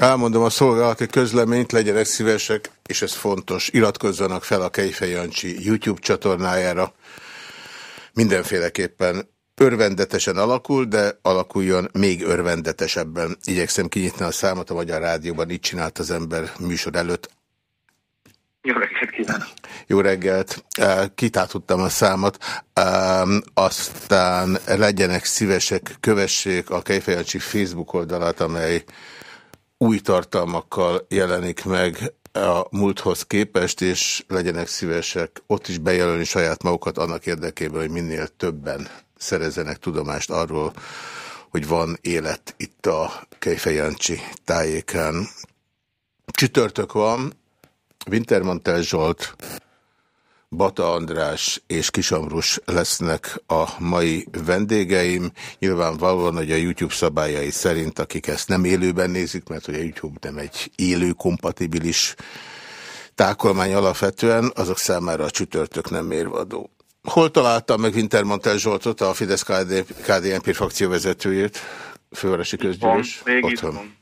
Elmondom a szolgálati közleményt, legyenek szívesek, és ez fontos, iratkozzanak fel a Kejfej Jancsi YouTube csatornájára. Mindenféleképpen örvendetesen alakul, de alakuljon még örvendetesebben. Igyekszem kinyitni a számot a Magyar Rádióban, így csinált az ember műsor előtt. Jó reggelt kívánok! Jó reggelt! Kitátottam a számot, aztán legyenek szívesek, kövessék a Kejfejancsi Facebook oldalát, amely új tartalmakkal jelenik meg a múlthoz képest, és legyenek szívesek ott is bejelölni saját magukat annak érdekében, hogy minél többen szerezzenek tudomást arról, hogy van élet itt a Kejfejancsi tájékán. Csütörtök van, Wintermantel Zsolt, Bata András és Kisamrus lesznek a mai vendégeim. Nyilvánvalóan, hogy a YouTube szabályai szerint, akik ezt nem élőben nézik, mert hogy a YouTube nem egy élő, kompatibilis tákolmány alapvetően, azok számára a csütörtök nem mérvadó. Hol találtam meg Wintermantel Zsoltot, a Fidesz KDNP frakció vezetőjét? Fővárosi közgyűlés? Még Otthon. Itt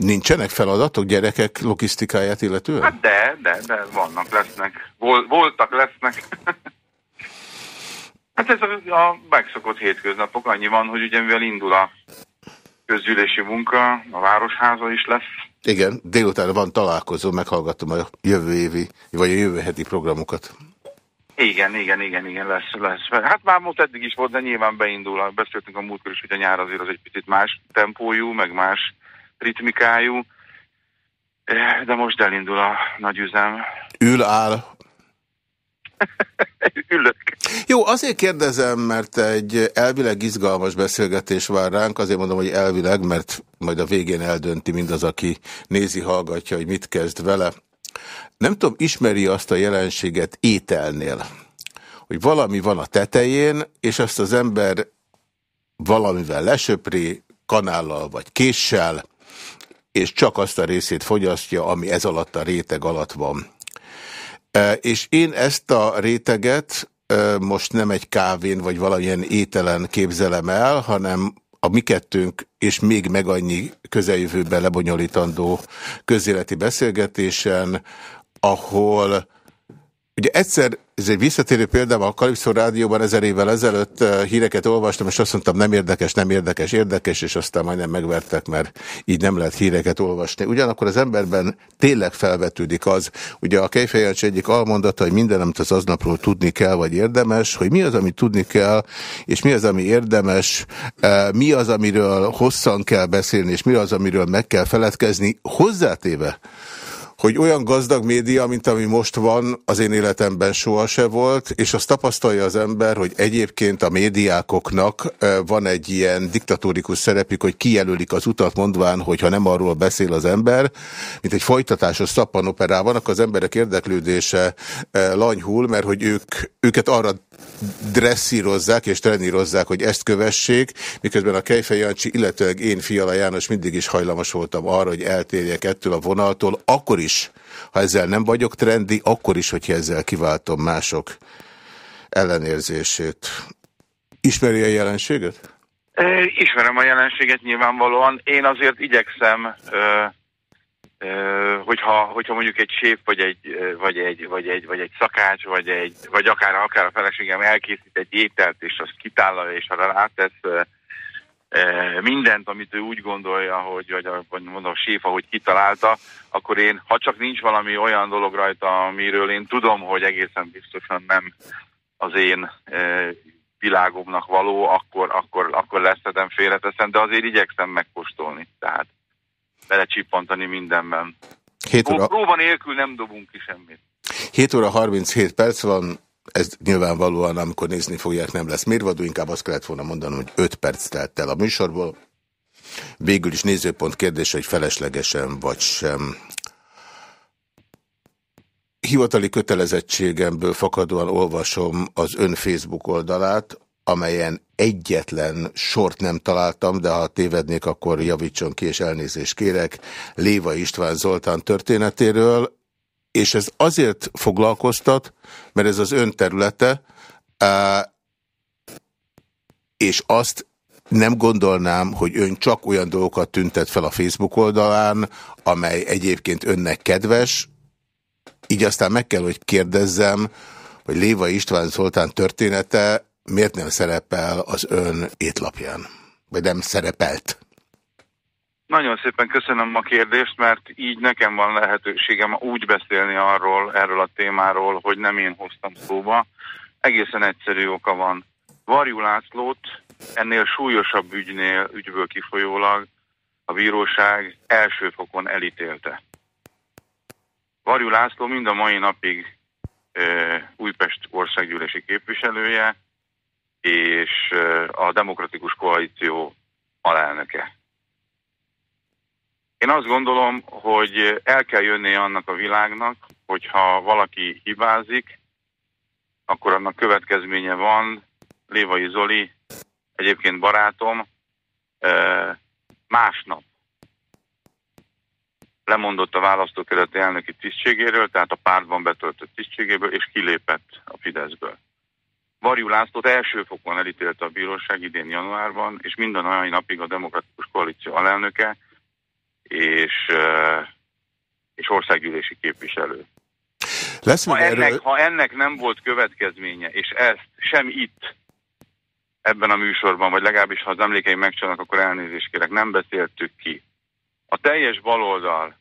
Nincsenek feladatok gyerekek logisztikáját illetően? Hát de, de, de vannak, lesznek. Vol, voltak, lesznek. hát ez a, a megszokott hétköznapok. Annyi van, hogy ugye mivel indul a közgyűlési munka, a városháza is lesz. Igen, délután van találkozó, meghallgatom a jövő évi, vagy a jövő heti programokat. Igen, igen, igen, igen, lesz, lesz. Hát már most eddig is volt, de nyilván beindul. Beszéltünk a múltkor is, hogy a nyár azért az egy picit más tempójú, meg más ritmikájú, eh, de most elindul a nagy üzem. Ül, áll. Ülök. Jó, azért kérdezem, mert egy elvileg izgalmas beszélgetés vár ránk, azért mondom, hogy elvileg, mert majd a végén eldönti mindaz, aki nézi, hallgatja, hogy mit kezd vele. Nem tudom, ismeri azt a jelenséget ételnél, hogy valami van a tetején, és azt az ember valamivel lesöpri, kanállal vagy késsel, és csak azt a részét fogyasztja, ami ez alatt a réteg alatt van. E, és én ezt a réteget e, most nem egy kávén vagy valamilyen ételen képzelem el, hanem a mi kettőnk és még meg annyi közeljövőben lebonyolítandó közéleti beszélgetésen, ahol ugye egyszer ez egy visszatérő példa, a Kalipszó Rádióban ezer évvel ezelőtt eh, híreket olvastam, és azt mondtam, nem érdekes, nem érdekes, érdekes, és aztán majdnem megvertek, mert így nem lehet híreket olvasni. Ugyanakkor az emberben tényleg felvetődik az, ugye a Kejfejancs egyik almondata, hogy minden, amit az aznapról tudni kell, vagy érdemes, hogy mi az, amit tudni kell, és mi az, ami érdemes, eh, mi az, amiről hosszan kell beszélni, és mi az, amiről meg kell feledkezni, hozzátéve, hogy olyan gazdag média, mint ami most van, az én életemben soha se volt, és azt tapasztalja az ember, hogy egyébként a médiákoknak van egy ilyen diktatórikus szerepük, hogy kijelölik az utat mondván, hogy ha nem arról beszél az ember, mint egy folytatásos szappanoperában, akkor az emberek érdeklődése lanyhul, mert hogy ők, őket arra dresszírozzák és trenírozzák, hogy ezt kövessék, miközben a Kejfej Jancsi, illetőleg én Fiala János mindig is hajlamos voltam arra, hogy eltérjek ettől a vonaltól, akkor is, ha ezzel nem vagyok trendi, akkor is, hogyha ezzel kiváltom mások ellenérzését. Ismeri a jelenséget? Ismerem a jelenséget nyilvánvalóan. Én azért igyekszem hogyha, hogyha mondjuk egy séf, vagy egy, vagy egy, vagy egy, vagy egy szakács, vagy, egy, vagy akár, akár a feleségem elkészít egy ételt, és azt kitállalja, és arra rátesz mindent, amit ő úgy gondolja, hogy, vagy, mondom, a séf, ahogy kitalálta, akkor én, ha csak nincs valami olyan dolog rajta, amiről én tudom, hogy egészen biztosan nem az én világomnak való, akkor, akkor, akkor leszedem, félreteszem, de azért igyekszem megkóstolni. Tehát belecsippantani mindenben. 7 óra... Próba nélkül nem dobunk ki semmit. 7 óra 37 perc van, ez nyilvánvalóan, amikor nézni fogják, nem lesz mérvadó, inkább azt kellett volna mondanom, hogy 5 perc telt el a műsorból. Végül is nézőpont kérdése, hogy feleslegesen vagy sem. Hivatali kötelezettségemből fakadóan olvasom az ön Facebook oldalát, amelyen egyetlen sort nem találtam, de ha tévednék, akkor javítson ki, és elnézést kérek, Léva István Zoltán történetéről, és ez azért foglalkoztat, mert ez az ön területe, és azt nem gondolnám, hogy ön csak olyan dolgokat tüntet fel a Facebook oldalán, amely egyébként önnek kedves, így aztán meg kell, hogy kérdezzem, hogy Léva István Zoltán története miért nem szerepel az ön étlapján? Vagy nem szerepelt? Nagyon szépen köszönöm a kérdést, mert így nekem van lehetőségem úgy beszélni arról, erről a témáról, hogy nem én hoztam szóba. Egészen egyszerű oka van. Varjú Lászlót ennél súlyosabb ügynél, ügyből kifolyólag a bíróság első fokon elítélte. Varjú László mind a mai napig e, Újpest országgyűlési képviselője és a Demokratikus Koalíció alelnöke. Én azt gondolom, hogy el kell jönni annak a világnak, hogyha valaki hibázik, akkor annak következménye van. Lévai Zoli, egyébként barátom, másnap lemondott a választókerületi elnöki tisztségéről, tehát a pártban betöltött tisztségéből, és kilépett a Fideszből. Varjú Lászlót első fokon elítélte a bíróság idén januárban, és minden olyan napig a Demokratikus Koalíció alelnöke, és, és országgyűlési képviselő. Lesz ha, erről... ennek, ha ennek nem volt következménye, és ezt sem itt, ebben a műsorban, vagy legalábbis ha az emlékeim megcsalnak, akkor elnézést kérek, nem beszéltük ki. A teljes baloldal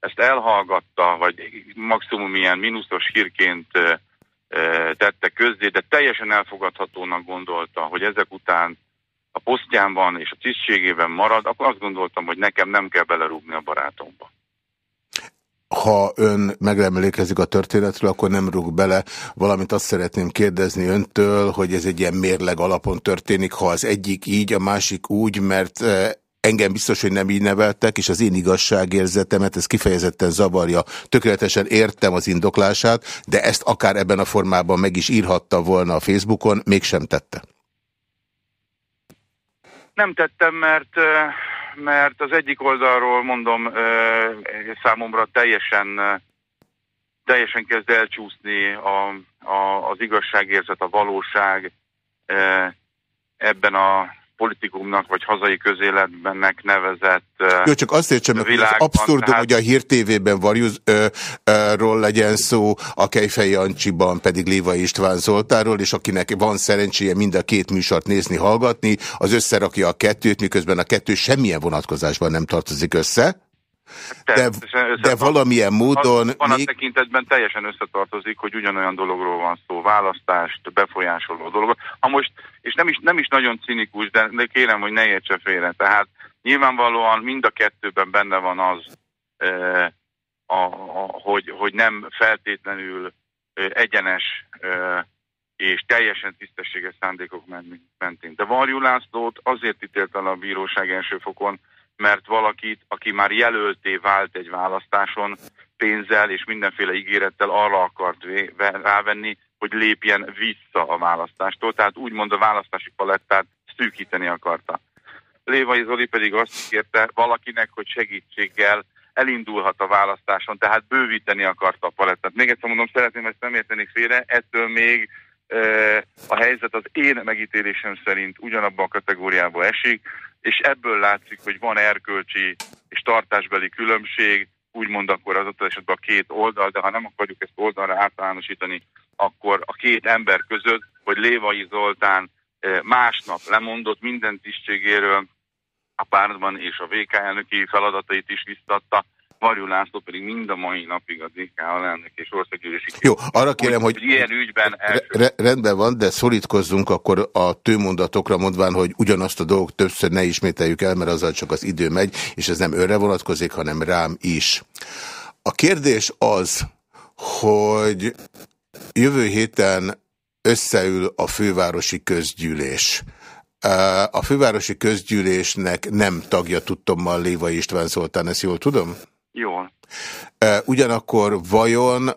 ezt elhallgatta, vagy maximum ilyen mínuszos hírként tette közzé, de teljesen elfogadhatónak gondolta, hogy ezek után a posztjánban és a tisztségében marad, akkor azt gondoltam, hogy nekem nem kell belerúgni a barátomba. Ha ön megemlékezik a történetről, akkor nem rúg bele, valamint azt szeretném kérdezni öntől, hogy ez egy ilyen mérleg alapon történik, ha az egyik így, a másik úgy, mert engem biztos, hogy nem így neveltek, és az én igazságérzetemet ez kifejezetten zavarja. Tökéletesen értem az indoklását, de ezt akár ebben a formában meg is írhatta volna a Facebookon, mégsem tette. Nem tettem, mert, mert az egyik oldalról mondom számomra teljesen, teljesen kezd elcsúszni a, a, az igazságérzet, a valóság ebben a politikumnak, vagy hazai közéletbennek nevezett Jó, csak azt értsem, hogy az abszurdum, tehát... hogy a Hír TV-ben Varjúzról legyen szó, a Kejfej Jancsiban pedig Léva István Zoltáról, és akinek van szerencséje mind a két műsort nézni, hallgatni, az összerakja a kettőt, miközben a kettő semmilyen vonatkozásban nem tartozik össze. De, de valamilyen módon... Van még... a tekintetben teljesen összetartozik, hogy ugyanolyan dologról van szó, választást, befolyásoló dolog. Ha most, és nem is, nem is nagyon cinikus, de, de kérem, hogy ne értse félre. Tehát nyilvánvalóan mind a kettőben benne van az, eh, a, a, hogy, hogy nem feltétlenül egyenes eh, és teljesen tisztességes szándékok mentén. De Varjú Lászlót azért ítélt el a bíróság első fokon, mert valakit, aki már jelölté vált egy választáson, pénzzel és mindenféle ígérettel arra akart rávenni, hogy lépjen vissza a választástól. Tehát úgymond a választási palettát szűkíteni akarta. Lévai Zoli pedig azt kérte valakinek, hogy segítséggel elindulhat a választáson, tehát bővíteni akarta a palettát. Még egyszer mondom, szeretném ezt nem érteni félre, ettől még a helyzet az én megítélésem szerint ugyanabban a kategóriába esik, és ebből látszik, hogy van erkölcsi és tartásbeli különbség, úgymond akkor az ott esetben a két oldal, de ha nem akarjuk ezt oldalra általánosítani, akkor a két ember között, hogy Lévai Zoltán másnap lemondott minden tisztségéről a pártban, és a VK elnöki feladatait is visszatta, Varjú László pedig mind a mai napig a DK alelnök és országgyűlési Jó, arra kérem, hogy, hogy ilyen ügyben re rendben van, de szorítkozzunk akkor a tőmondatokra mondván, hogy ugyanazt a dolgot többször ne ismételjük el, mert azzal csak az idő megy, és ez nem önre vonatkozik, hanem rám is. A kérdés az, hogy jövő héten összeül a fővárosi közgyűlés. A fővárosi közgyűlésnek nem tagja tudtommal Léva István Zoltán, ezt jól tudom? Jól. Ugyanakkor vajon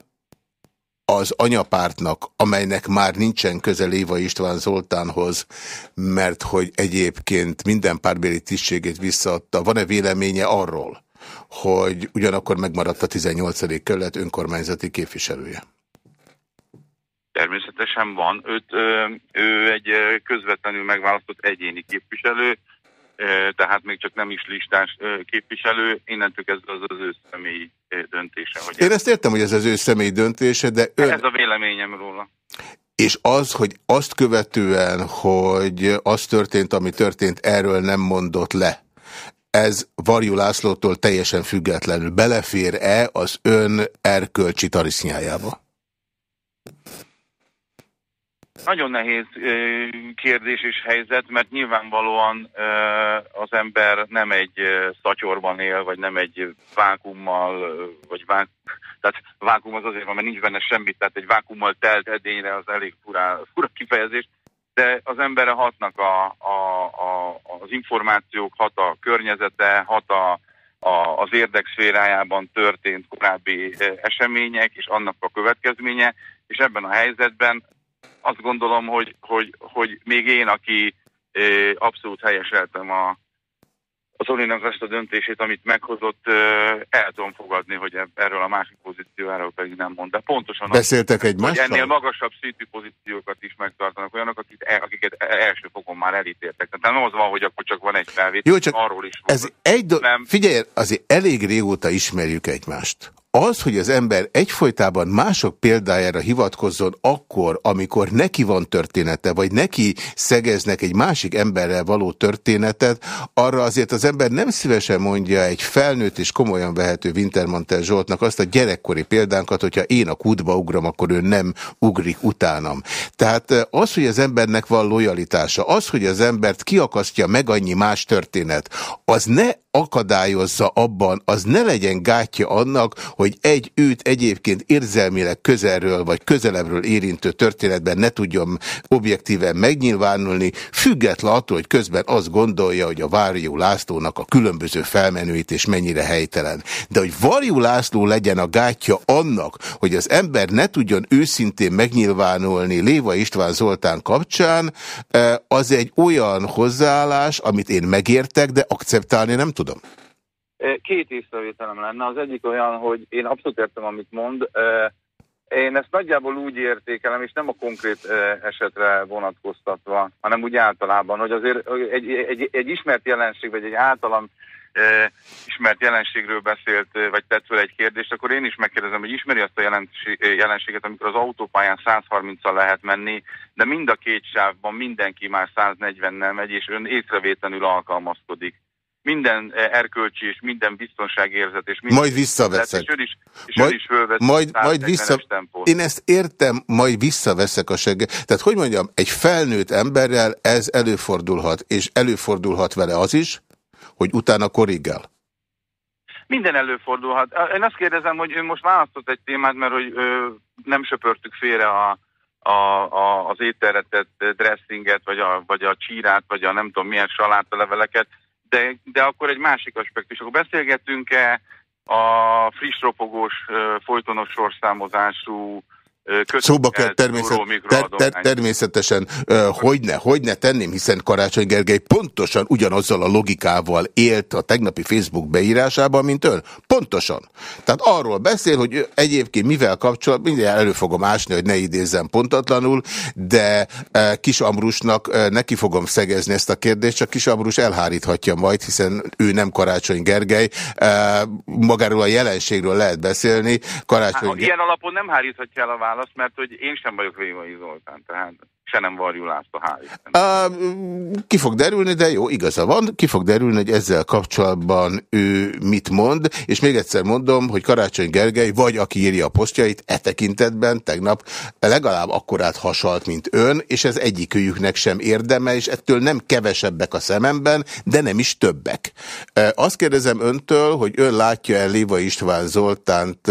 az anyapártnak, amelynek már nincsen köze Léva István Zoltánhoz, mert hogy egyébként minden párbéli tisztségét visszaadta, van-e véleménye arról, hogy ugyanakkor megmaradt a 18. kerület önkormányzati képviselője? Természetesen van. Őt, ő egy közvetlenül megválasztott egyéni képviselő, tehát még csak nem is listás képviselő, innentől kezdve az az ő személyi döntése. Hogy Én ezt értem, hogy ez az ő személyi döntése, de ön... Ez a véleményem róla. És az, hogy azt követően, hogy az történt, ami történt, erről nem mondott le, ez Varjú Lászlótól teljesen függetlenül belefér-e az ön erkölcsi tarisznyájába? Nagyon nehéz kérdés és helyzet, mert nyilvánvalóan az ember nem egy szatyorban él, vagy nem egy vákummal, vagy vák... tehát vákum az azért van, mert nincs benne semmit, tehát egy vákummal telt edényre az elég fura, fura kifejezés, de az emberre hatnak a, a, a, az információk, hat a környezete, hat a, a, az érdekszférájában történt korábbi események és annak a következménye, és ebben a helyzetben azt gondolom, hogy, hogy, hogy még én, aki abszolút helyeseltem a, az Olinak ezt a döntését, amit meghozott, el tudom fogadni, hogy erről a másik pozíciójáról pedig nem mond. De pontosan Beszéltek egy Hogy ennél magasabb szintű pozíciókat is megtartanak olyanok, akik, e, akiket e, első fokon már elítéltek. Tehát nem az van, hogy akkor csak van egy felvétel, Jó, csak arról is ez egy do nem. Figyelj, azért elég régóta ismerjük egymást az, hogy az ember egyfolytában mások példájára hivatkozzon akkor, amikor neki van története, vagy neki szegeznek egy másik emberrel való történetet, arra azért az ember nem szívesen mondja egy felnőtt és komolyan vehető Wintermantel Zsoltnak azt a gyerekkori példánkat, hogyha én a kútba ugram, akkor ő nem ugrik utánam. Tehát az, hogy az embernek van lojalitása, az, hogy az embert kiakasztja meg annyi más történet, az ne akadályozza abban, az ne legyen gátja annak, hogy egy őt egyébként érzelmileg közelről vagy közelebbről érintő történetben ne tudjon objektíven megnyilvánulni, független attól, hogy közben azt gondolja, hogy a Várjú Lászlónak a különböző felmenőit és mennyire helytelen. De hogy Varjú László legyen a gátja annak, hogy az ember ne tudjon őszintén megnyilvánulni Léva István Zoltán kapcsán, eh, az egy olyan hozzáállás, amit én megértek, de akceptálni nem tudom. Két észrevételem lenne. Az egyik olyan, hogy én abszolút értem, amit mond. Én ezt nagyjából úgy értékelem, és nem a konkrét esetre vonatkoztatva, hanem úgy általában, hogy azért egy, egy, egy ismert jelenség, vagy egy általam ismert jelenségről beszélt, vagy tett fel egy kérdést, akkor én is megkérdezem, hogy ismeri azt a jelenséget, amikor az autópályán 130-al lehet menni, de mind a két sávban mindenki már 140-nel megy, és ön észrevétlenül alkalmazkodik minden eh, erkölcsi és minden biztonságérzet és minden... Majd visszaveszek. És ön is, és majd, ön is majd, majd vissza... Én ezt értem, majd visszaveszek a segge. Tehát hogy mondjam, egy felnőtt emberrel ez előfordulhat, és előfordulhat vele az is, hogy utána korrigál. Minden előfordulhat. Én azt kérdezem, hogy ön most választott egy témát, mert hogy ö, nem söpörtük félre a, a, a, az ételre tett dressinget, vagy a, vagy a csírát, vagy a nem tudom milyen salátaleveleket de, de akkor egy másik aspektus. Akkor beszélgetünk-e a friss ropogós, folytonos sorszámozású Szóba kell természet, ter, ter, természetesen, hogyne, hogyne tenném, hiszen Karácsony Gergely pontosan ugyanazzal a logikával élt a tegnapi Facebook beírásában, mint ön. Pontosan. Tehát arról beszél, hogy egyébként mivel kapcsolat, mindjárt elő fogom ásni, hogy ne idézzem pontatlanul, de uh, Kis Ambrusnak uh, neki fogom szegezni ezt a kérdést, csak Kis Ambrus elháríthatja majd, hiszen ő nem Karácsony Gergely. Uh, magáról a jelenségről lehet beszélni. Karácsony hát, ilyen alapon nem háríthatja el a választ mert hogy én sem vagyok Révai Zoltán, tehát se nem varjú László, hál' Ki fog derülni, de jó, igaza van, ki fog derülni, hogy ezzel kapcsolatban ő mit mond, és még egyszer mondom, hogy Karácsony Gergely, vagy aki írja a posztjait, e tekintetben tegnap legalább akkorát hasalt, mint ön, és ez egyikőjüknek sem érdeme, és ettől nem kevesebbek a szememben, de nem is többek. Azt kérdezem öntől, hogy ön látja-e Léva István Zoltánt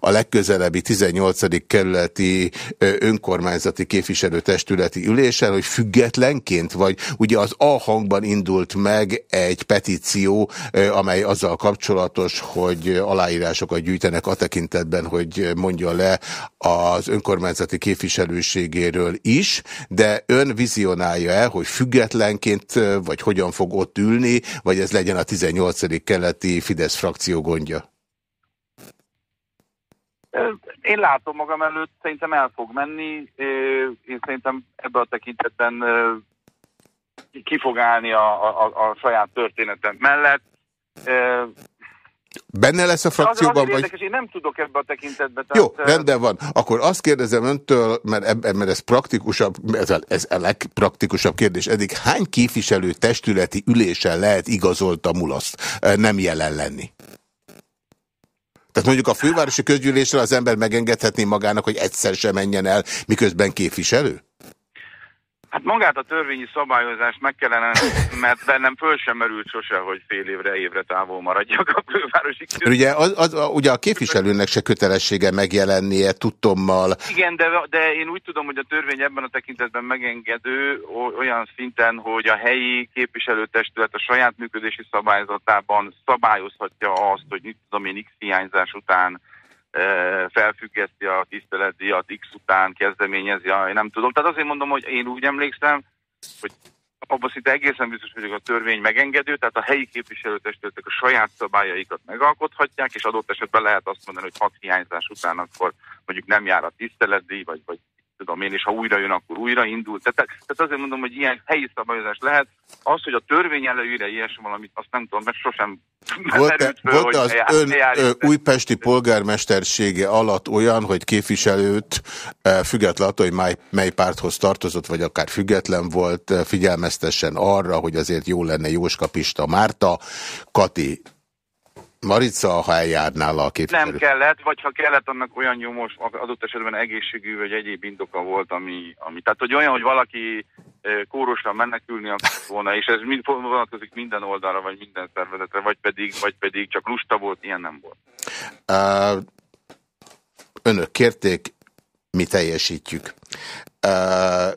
a legközelebbi 18. kerületi önkormányzati képviselőtestület testületi ülésen, hogy függetlenként, vagy ugye az A hangban indult meg egy petíció, amely azzal kapcsolatos, hogy aláírásokat gyűjtenek a tekintetben, hogy mondja le az önkormányzati képviselőségéről is, de ön vizionálja el, hogy függetlenként, vagy hogyan fog ott ülni, vagy ez legyen a 18. keleti Fidesz frakció gondja? Én látom magam előtt, szerintem el fog menni. Én szerintem ebben a tekintetben ki fog állni a, a, a saját történetem mellett. Benne lesz a frakcióban? Az, az vagy... érdekes, én nem tudok ebbe a tekintetbe. Tehát... Jó, rendben van. Akkor azt kérdezem öntől, mert, ebben, mert ez praktikusabb, ez a, ez a legpraktikusabb kérdés eddig, hány képviselő testületi ülésen lehet igazolta mulaszt nem jelen lenni? Tehát mondjuk a fővárosi közgyűlésre az ember megengedhetné magának, hogy egyszer sem menjen el, miközben képviselő? Hát magát a törvényi szabályozást meg kellene, mert bennem föl sem merült sose, hogy fél évre, évre távol maradjak a fővárosi Ugye, az, az, ugye a képviselőnek se kötelessége megjelennie tudtommal. Igen, de, de én úgy tudom, hogy a törvény ebben a tekintetben megengedő olyan szinten, hogy a helyi képviselőtestület a saját működési szabályzatában szabályozhatja azt, hogy mit tudom én X hiányzás után felfüggeszti a tiszteletdíjat, X után kezdeményezi, én nem tudom. Tehát azért mondom, hogy én úgy emlékszem, hogy abban szinte egészen biztos vagyok, a törvény megengedő, tehát a helyi képviselőtestületek a saját szabályaikat megalkothatják, és adott esetben lehet azt mondani, hogy hat hiányzás után akkor mondjuk nem jár a tiszteletdíj, vagy, vagy tudom én, és ha újra jön, akkor újra indul. Tehát, tehát azért mondom, hogy ilyen helyi szabályozás lehet. Az, hogy a törvény előire ilyesmi valamit, azt nem tudom, mert sosem volt-e volt az eljár, ön eljár, újpesti polgármestersége alatt olyan, hogy képviselőt független attól, hogy mely, mely párthoz tartozott, vagy akár független volt, figyelmeztessen arra, hogy azért jó lenne Jóska Pista Márta, Kati Marica, ha eljárnál a képviselő? Nem kellett, vagy ha kellett, annak olyan nyomos, adott esetben egészségű vagy egyéb indoka volt, ami, ami tehát hogy olyan, hogy valaki kórosan menekülni akart volna, és ez mind, vonatkozik minden oldalra, vagy minden szervezetre, vagy pedig, vagy pedig csak lusta volt, ilyen nem volt. Uh, önök kérték, mi teljesítjük.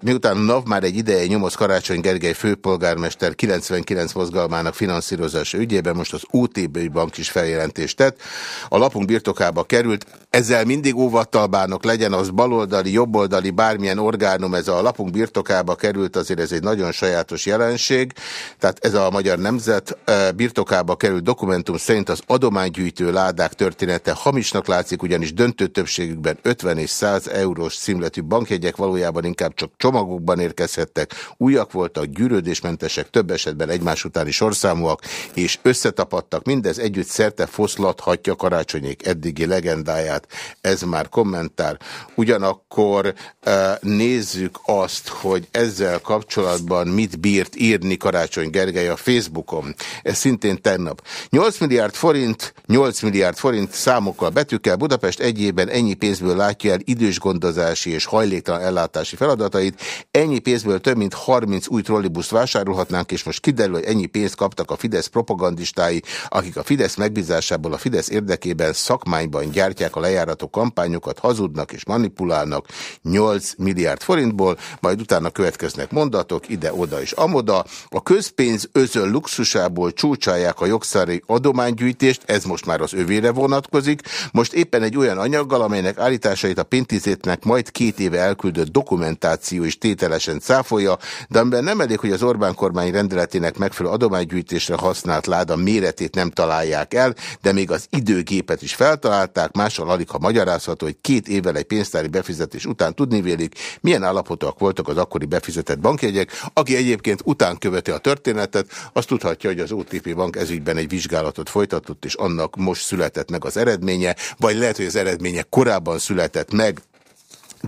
Miután NAV már egy ideje nyomoz Karácsony Gergely főpolgármester 99 mozgalmának finanszírozása ügyében, most az OTB bank is feljelentést tett. A lapunk birtokába került, ezzel mindig óvattal bánok, legyen az baloldali, jobboldali, bármilyen orgánum, ez a lapunk birtokába került, azért ez egy nagyon sajátos jelenség. Tehát ez a Magyar Nemzet birtokába került dokumentum szerint az adománygyűjtő ládák története hamisnak látszik, ugyanis döntő többségükben 50 és 100 eurós címletű bankjegyek valójában valójában inkább csak csomagokban érkezhettek, újak voltak, gyűrődésmentesek, több esetben egymás utáni sorszámúak, és összetapadtak, mindez együtt szerte foszlathatja karácsonyék eddigi legendáját. Ez már kommentár. Ugyanakkor uh, nézzük azt, hogy ezzel kapcsolatban mit bírt írni Karácsony Gergely a Facebookon. Ez szintén tegnap. 8 milliárd forint, 8 milliárd forint számokkal, betűkkel Budapest egyében ennyi pénzből látja el idős gondozási és hajléktalan ellátás utazási feladatait. Ennyi pénzből több mint 30 új trollibuszt vásárolhatnánk, és most kiderül, hogy ennyi pénzt kaptak a Fidesz propagandistái, akik a Fidesz megbízásából a Fidesz érdekében szakmányban gyártják a lejárató kampányokat, hazudnak és manipulálnak 8 milliárd forintból, majd utána következnek mondatok ide-oda és amoda. A közpénz özöl luxusából csúcsálják a jogszári adománygyűjtést, ez most már az övére vonatkozik. Most éppen egy olyan anyaggal, amelynek állításait a péntizétnek majd két éve elküldött dokumentáció is tételesen cáfolja, de amiben nem elég, hogy az Orbán kormány rendeletének megfelelő adománygyűjtésre használt láda méretét nem találják el, de még az időgépet is feltalálták, mással alig ha magyarázható, hogy két évvel egy pénztári befizetés után tudni vélik, milyen állapotok voltak az akkori befizetett bankjegyek. Aki egyébként után követi a történetet, azt tudhatja, hogy az OTP bank ezügyben egy vizsgálatot folytatott, és annak most született meg az eredménye, vagy lehet, hogy az eredménye korábban született meg,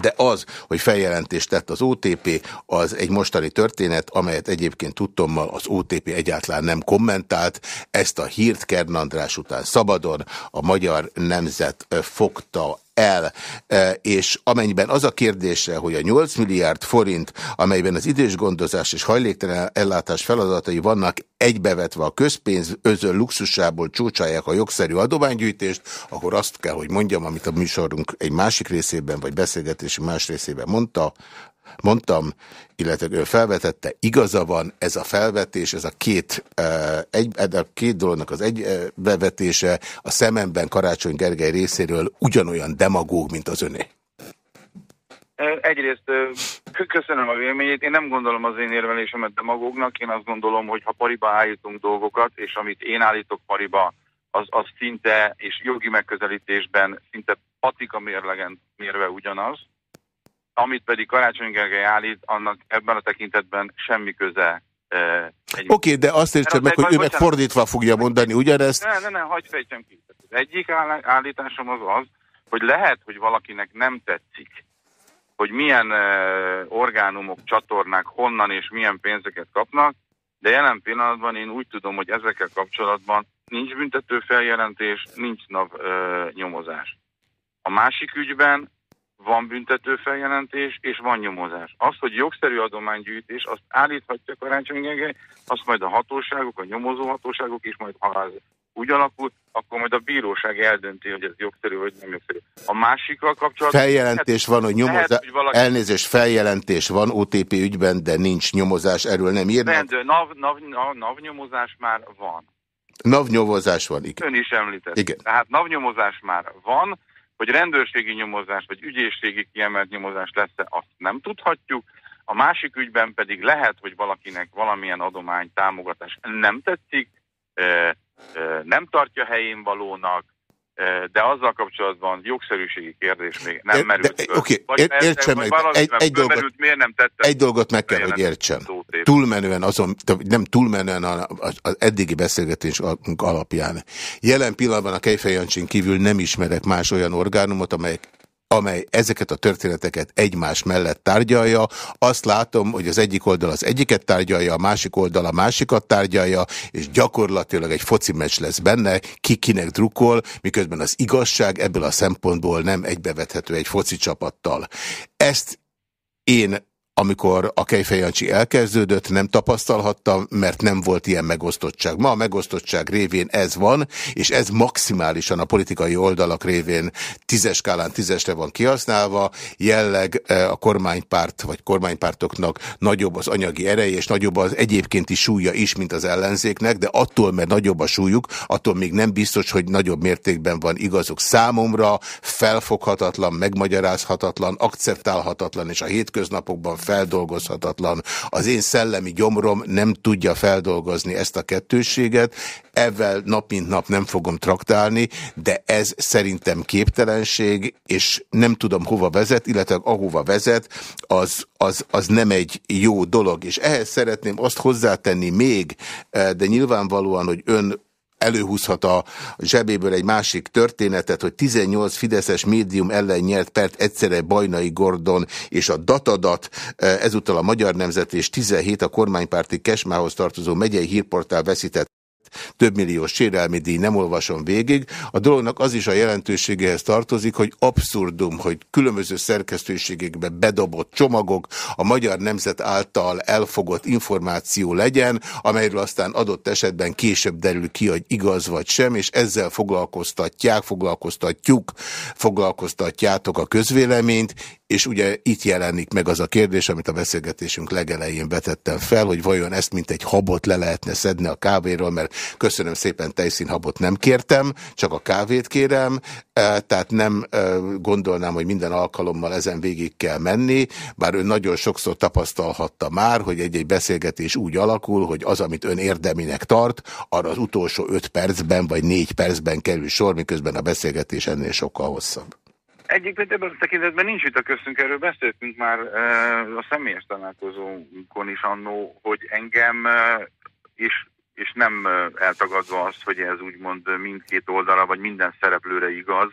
de az, hogy feljelentést tett az OTP, az egy mostani történet, amelyet egyébként tudtommal az OTP egyáltalán nem kommentált. Ezt a hírt Kern András után szabadon a Magyar Nemzet fogta el, e, és amennyiben az a kérdése, hogy a 8 milliárd forint, amelyben az idős gondozás és hajléktelen ellátás feladatai vannak egybevetve a közpénz özön luxusából csúcsálják a jogszerű adománygyűjtést, akkor azt kell, hogy mondjam, amit a műsorunk egy másik részében, vagy beszélgetési más részében mondta, mondtam, illetve ő felvetette, igaza van, ez a felvetés, ez a két, egy, a két dolognak az egy bevetése a szememben Karácsony Gergely részéről ugyanolyan demagóg, mint az öné. Egyrészt köszönöm a véleményét. Én nem gondolom az én érvelésemet demagógnak. Én azt gondolom, hogy ha pariba állítunk dolgokat, és amit én állítok pariba, az, az szinte, és jogi megközelítésben szinte patika mérlegen mérve ugyanaz, amit pedig Karácsony Gergely állít, annak ebben a tekintetben semmi köze Oké, okay, de azt értsem meg, hogy meg fordítva fogja mondani ugyanezt. Ne, ne, ne, hagyd fejtsem ki. Az egyik állításom az az, hogy lehet, hogy valakinek nem tetszik, hogy milyen uh, orgánumok, csatornák honnan és milyen pénzeket kapnak, de jelen pillanatban én úgy tudom, hogy ezekkel kapcsolatban nincs büntető feljelentés, nincs NAV uh, nyomozás. A másik ügyben van büntető feljelentés, és van nyomozás. Az, hogy jogszerű adománygyűjtés, azt állíthatja Karácsony Gergely, azt majd a hatóságok, a nyomozó hatóságok is majd, ha úgy alakul, akkor majd a bíróság eldönti, hogy ez jogszerű vagy nem jogszerű. A másikkal kapcsolatban... Feljelentés van, hogy nyomozás... Lehet, hogy valaki... Elnézést, feljelentés van OTP ügyben, de nincs nyomozás, erről nem írnak? Rendő, NAV, NAV, NAV, NAV nyomozás már van. NAV nyomozás van, igen. Ön is említett. Igen. Tehát NAV nyomozás már van, hogy rendőrségi nyomozás vagy ügyészségi kiemelt nyomozás lesz-e, azt nem tudhatjuk. A másik ügyben pedig lehet, hogy valakinek valamilyen adomány, támogatás nem tetszik, nem tartja helyén valónak, de azzal kapcsolatban jogszerűségi kérdés még nem merült föl. Oké, okay, értsem meg, egy, egy, dolgot, miért nem egy dolgot meg kell, hogy értsem. Túlmenően azon, nem túlmenően az eddigi beszélgetés alapján. Jelen pillanatban a Kejfejancsin kívül nem ismerek más olyan orgánumot, amelyek amely ezeket a történeteket egymás mellett tárgyalja. Azt látom, hogy az egyik oldal az egyiket tárgyalja, a másik oldal a másikat tárgyalja, és gyakorlatilag egy foci meccs lesz benne, ki kinek drukkol, miközben az igazság ebből a szempontból nem egybevethető egy foci csapattal. Ezt én amikor a Kejfejancsi elkezdődött, nem tapasztalhattam, mert nem volt ilyen megosztottság. Ma a megosztottság révén ez van, és ez maximálisan a politikai oldalak révén tízes skálán tízesre van kihasználva, jelleg eh, a kormánypárt vagy kormánypártoknak nagyobb az anyagi ereje, és nagyobb az egyébkénti súlya is, mint az ellenzéknek, de attól, mert nagyobb a súlyuk, attól még nem biztos, hogy nagyobb mértékben van igazuk számomra, felfoghatatlan, megmagyarázhatatlan, akceptálhatatlan, és a hétköznapokban feldolgozhatatlan. Az én szellemi gyomrom nem tudja feldolgozni ezt a kettősséget, ezzel nap mint nap nem fogom traktálni, de ez szerintem képtelenség, és nem tudom hova vezet, illetve ahova vezet, az, az, az nem egy jó dolog. És ehhez szeretném azt hozzátenni még, de nyilvánvalóan, hogy ön előhúzhat a zsebéből egy másik történetet, hogy 18 Fideszes médium ellen nyert pert egyszerre Bajnai Gordon és a Datadat, ezúttal a Magyar Nemzet és 17 a kormánypárti Kesmához tartozó megyei hírportál veszített több milliós sérelmi díj, nem olvasom végig. A dolognak az is a jelentőségéhez tartozik, hogy abszurdum, hogy különböző szerkesztőségekbe bedobott csomagok a magyar nemzet által elfogott információ legyen, amelyről aztán adott esetben később derül ki, hogy igaz vagy sem, és ezzel foglalkoztatják, foglalkoztatjuk, foglalkoztatjátok a közvéleményt, és ugye itt jelenik meg az a kérdés, amit a beszélgetésünk legelején vetettem fel, hogy vajon ezt mint egy habot le lehetne szedni a kávéról, mert köszönöm szépen, tejszínhabot nem kértem, csak a kávét kérem, e, tehát nem e, gondolnám, hogy minden alkalommal ezen végig kell menni, bár ön nagyon sokszor tapasztalhatta már, hogy egy-egy beszélgetés úgy alakul, hogy az, amit ön érdeminek tart, arra az utolsó öt percben vagy négy percben kerül sor, miközben a beszélgetés ennél sokkal hosszabb. Egyébként ebben a tekintetben nincs itt a köztünk, erről beszéltünk már e, a személyes találkozónkon is annó, hogy engem e, is, és nem eltagadva azt, hogy ez úgymond mindkét oldalra, vagy minden szereplőre igaz,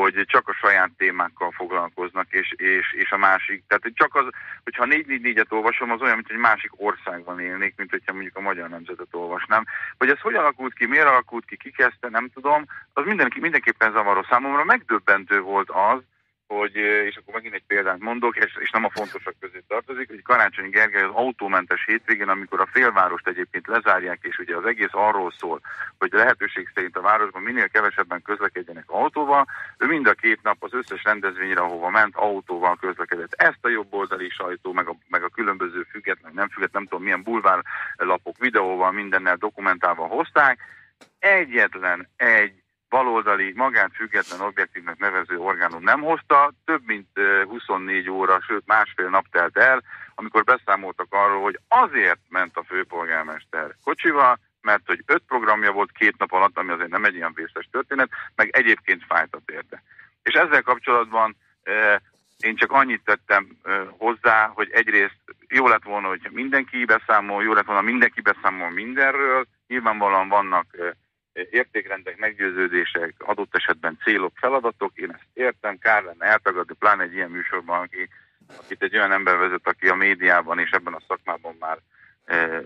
hogy csak a saját témákkal foglalkoznak, és, és, és a másik, tehát csak az, hogyha 444-et olvasom, az olyan, mint hogy másik országban élnék, mint hogyha mondjuk a magyar nemzetet olvasnám. Hogy ez hogy alakult ki, miért alakult ki, ki kezdte, nem tudom, az mindenki, mindenképpen zavaró számomra. Megdöbbentő volt az, hogy, és akkor megint egy példát mondok, és, és nem a fontosak közé tartozik, hogy Karácsony Gergely az autómentes hétvégén, amikor a félvárost egyébként lezárják, és ugye az egész arról szól, hogy lehetőség szerint a városban minél kevesebben közlekedjenek autóval, ő mind a két nap az összes rendezvényre, ahova ment, autóval közlekedett. Ezt a jobboldali sajtó, meg a, meg a különböző független, nem független, nem tudom milyen bulvárlapok videóval, mindennel dokumentálva hozták. Egyetlen egy baloldali, magán független objektívnek nevező orgánum nem hozta, több mint 24 óra, sőt másfél nap telt el, amikor beszámoltak arról, hogy azért ment a főpolgármester kocsival, mert hogy öt programja volt két nap alatt, ami azért nem egy ilyen vészes történet, meg egyébként fájtat érte. És ezzel kapcsolatban én csak annyit tettem hozzá, hogy egyrészt jó lett volna, hogy mindenki beszámol, jó lett volna, mindenki beszámol mindenről. Nyilvánvalóan vannak értékrendek, meggyőződések, adott esetben célok, feladatok. Én ezt értem, kár lenne eltagadni, pláne egy ilyen műsorban, aki, akit egy olyan ember vezet, aki a médiában és ebben a szakmában már e,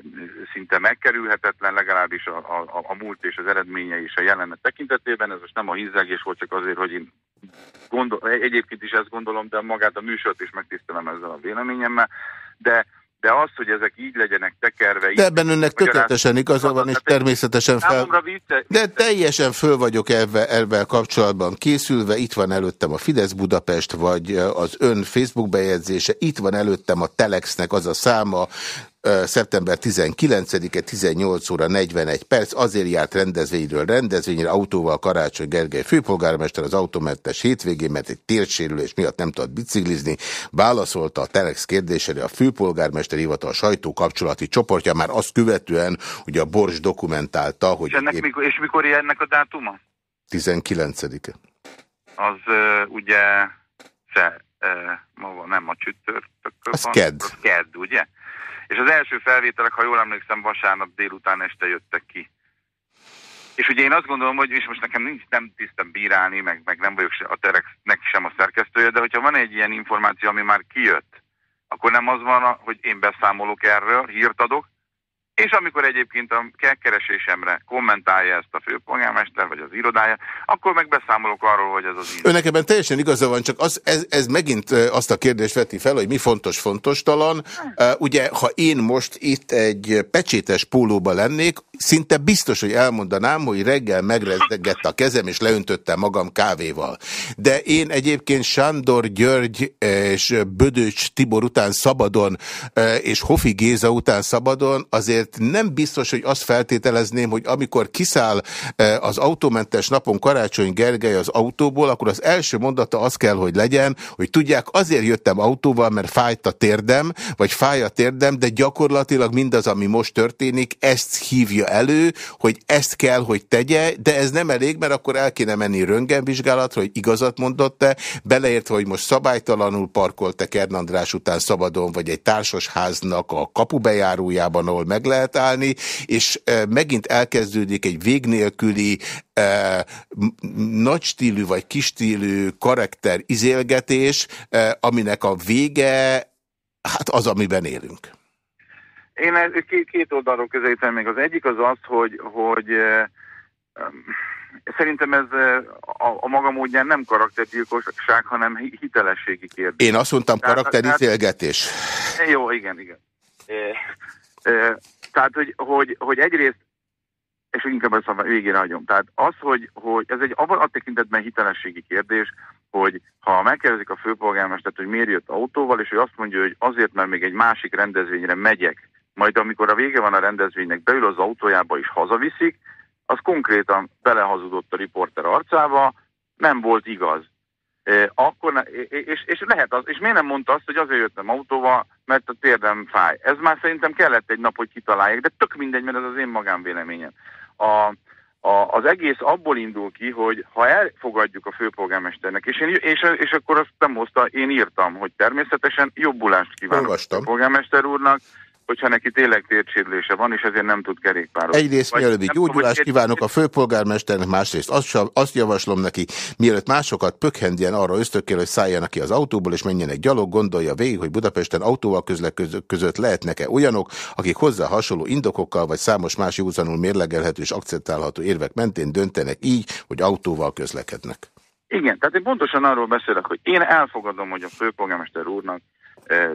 szinte megkerülhetetlen, legalábbis a, a, a múlt és az eredménye és a jelenet tekintetében. Ez most nem a hizzegés volt, csak azért, hogy én gondol, egyébként is ezt gondolom, de magát a műsort is megtisztelem ezzel a véleményemmel. De de az, hogy ezek így legyenek tekerve... De ebben önnek tökéletesen igaza van, és természetesen fel... De teljesen föl vagyok ebben, ebben kapcsolatban készülve, itt van előttem a Fidesz Budapest, vagy az ön Facebook bejegyzése, itt van előttem a Telexnek az a száma, szeptember 19-e 18 óra 41 perc, azért járt rendezvényről rendezvényre autóval Karácsony Gergely főpolgármester az automentes hétvégén, mert egy térsérülés miatt nem tudott biciklizni, válaszolta a Telex kérdésére a főpolgármester hivatal sajtó kapcsolati csoportja, már azt követően, hogy a Bors dokumentálta, hogy... És, ennek épp... mikor, és mikor ennek a dátuma? 19-e. Az uh, ugye se, uh, nem a csütörtök. Az kedd. Az kedd, ugye? És az első felvételek, ha jól emlékszem, vasárnap délután este jöttek ki. És ugye én azt gondolom, hogy és most nekem nincs, nem tisztem bírálni, meg, meg nem vagyok se, a tereknek sem a szerkesztője, de hogyha van egy ilyen információ, ami már kijött, akkor nem az van, hogy én beszámolok erről, hírt adok, és amikor egyébként a keresésemre kommentálja ezt a főpolgármester, vagy az irodája, akkor meg beszámolok arról, hogy ez az Önnek ebben teljesen igaza van, csak az, ez, ez megint azt a kérdést veti fel, hogy mi fontos, fontos talan. Ugye, ha én most itt egy pecsétes pólóba lennék, szinte biztos, hogy elmondanám, hogy reggel megrezdegett a kezem, és leöntöttem magam kávéval. De én egyébként Sándor György és Bödöcs Tibor után szabadon, és Hofi Géza után szabadon, azért nem biztos, hogy azt feltételezném, hogy amikor kiszáll az autómentes napon Karácsony Gergely az autóból, akkor az első mondata az kell, hogy legyen, hogy tudják, azért jöttem autóval, mert fájt a térdem, vagy fáj a térdem, de gyakorlatilag mindaz, ami most történik, ezt hívja elő, hogy ezt kell, hogy tegye, de ez nem elég, mert akkor el kéne menni röntgenvizsgálatra, hogy igazat mondott-e, beleértve, hogy most szabálytalanul parkolt-e Kernandrás után szabadon, vagy egy társasháznak a kapubejárójában, ahol meg lehet állni, és megint elkezdődik egy végnélküli, e, nagy stílű vagy kis stílű karakter izélgetés, aminek a vége, hát az, amiben élünk. Én két, két oldalról közelítem még. Az egyik az az, hogy, hogy Szerintem ez a, a maga módján nem karaktergyilkosság, hanem hitelességi kérdés. Én azt mondtam karakterizélgetés. Jó, igen, igen. E, e, tehát, hogy, hogy, hogy egyrészt, és inkább ezt a végére hagyom, tehát az, hogy, hogy ez egy abban a tekintetben hitelességi kérdés, hogy ha megkérdezik a főpolgármestert, hogy miért jött autóval, és ő azt mondja, hogy azért, mert még egy másik rendezvényre megyek, majd amikor a vége van a rendezvénynek, beül az autójába és hazaviszik, az konkrétan belehazudott a riporter arcába, nem volt igaz. Akkor és, és lehet az, és miért nem mondta azt, hogy azért jöttem autóval, mert a térdem fáj. Ez már szerintem kellett egy nap, hogy kitalálják, de tök mindegy, mert ez az én magánvéleményem. A, a, az egész abból indul ki, hogy ha elfogadjuk a főpolgármesternek, és, én, és, és akkor azt nem hozta, én írtam, hogy természetesen jobbulást kívánok Olvastam. a polgármester úrnak, hogyha neki tényleg térsérülése van, és ezért nem tud kerékpározni. Egyrészt mielőtt gyógyulást kívánok a főpolgármesternek, másrészt azt, azt javaslom neki, mielőtt másokat pökhendjen arra ösztökél, hogy szálljanak ki az autóból, és menjenek gyalog, gondolja végig, hogy Budapesten autóval közlek között lehetnek-e olyanok, akik hozzá hasonló indokokkal, vagy számos más józanul mérlegelhető és akceptálható érvek mentén döntenek így, hogy autóval közlekednek. Igen, tehát én pontosan arról beszélek, hogy én elfogadom, hogy a főpolgármester úrnak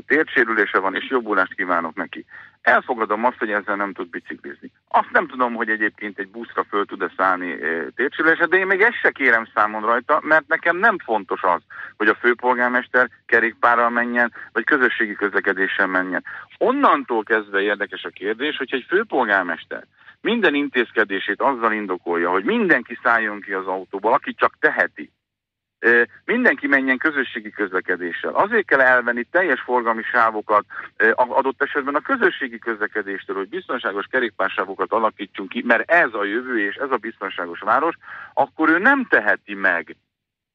térsérülése van, és jobbulást kívánok neki. Elfogadom azt, hogy ezzel nem tud biciklizni. Azt nem tudom, hogy egyébként egy buszra föl tud-e szállni térsérülése, de én még ezt se kérem számon rajta, mert nekem nem fontos az, hogy a főpolgármester kerékpárral menjen, vagy közösségi közlekedéssel menjen. Onnantól kezdve érdekes a kérdés, hogy egy főpolgármester minden intézkedését azzal indokolja, hogy mindenki szálljon ki az autóból, aki csak teheti, mindenki menjen közösségi közlekedéssel. Azért kell elvenni teljes forgalmi sávokat adott esetben a közösségi közlekedéstől, hogy biztonságos kerékpársávokat alakítsunk ki, mert ez a jövő és ez a biztonságos város, akkor ő nem teheti meg,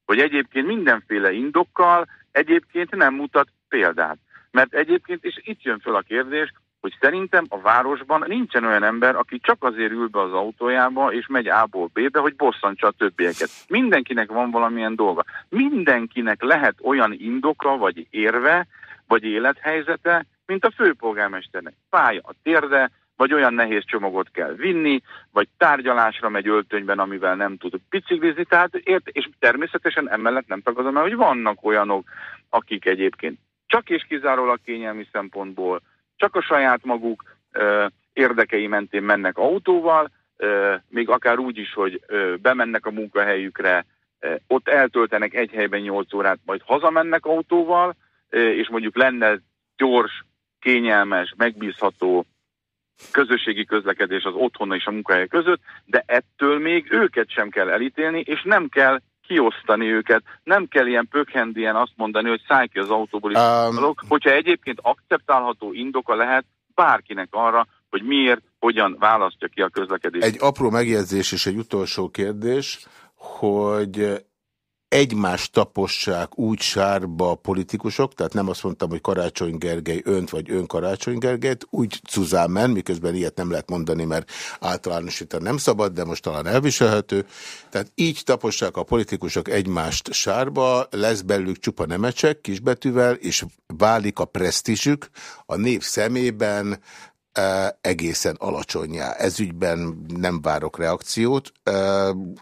hogy egyébként mindenféle indokkal egyébként nem mutat példát. Mert egyébként is itt jön föl a kérdés, hogy szerintem a városban nincsen olyan ember, aki csak azért ül be az autójába, és megy A-ból B-be, hogy bosszantsa a többieket. Mindenkinek van valamilyen dolga. Mindenkinek lehet olyan indoka, vagy érve, vagy élethelyzete, mint a főpolgármesternek. Fáj a térde, vagy olyan nehéz csomagot kell vinni, vagy tárgyalásra megy öltönyben, amivel nem tud biciklizni, tehát ért, és természetesen emellett nem tagadom el, hogy vannak olyanok, akik egyébként csak és kizárólag kényelmi szempontból, csak a saját maguk érdekei mentén mennek autóval, még akár úgy is, hogy bemennek a munkahelyükre, ott eltöltenek egy helyben 8 órát, majd hazamennek autóval, és mondjuk lenne gyors, kényelmes, megbízható közösségi közlekedés az otthona és a munkahely között, de ettől még őket sem kell elítélni, és nem kell kiosztani őket. Nem kell ilyen pökhendien azt mondani, hogy szállj ki az autóból is. Um, hogyha egyébként akceptálható indoka lehet bárkinek arra, hogy miért, hogyan választja ki a közlekedést. Egy apró megjegyzés és egy utolsó kérdés, hogy egymás tapossák úgy sárba a politikusok, tehát nem azt mondtam, hogy Karácsony Gergely önt, vagy ön Karácsony Gergelyt, úgy Cuzámen, miközben ilyet nem lehet mondani, mert általánosítani nem szabad, de most talán elviselhető. Tehát így tapossák a politikusok egymást sárba, lesz belőlük csupa nemecsek kisbetűvel, és válik a presztízsük a nép szemében, egészen alacsonyá. Ez ügyben nem várok reakciót.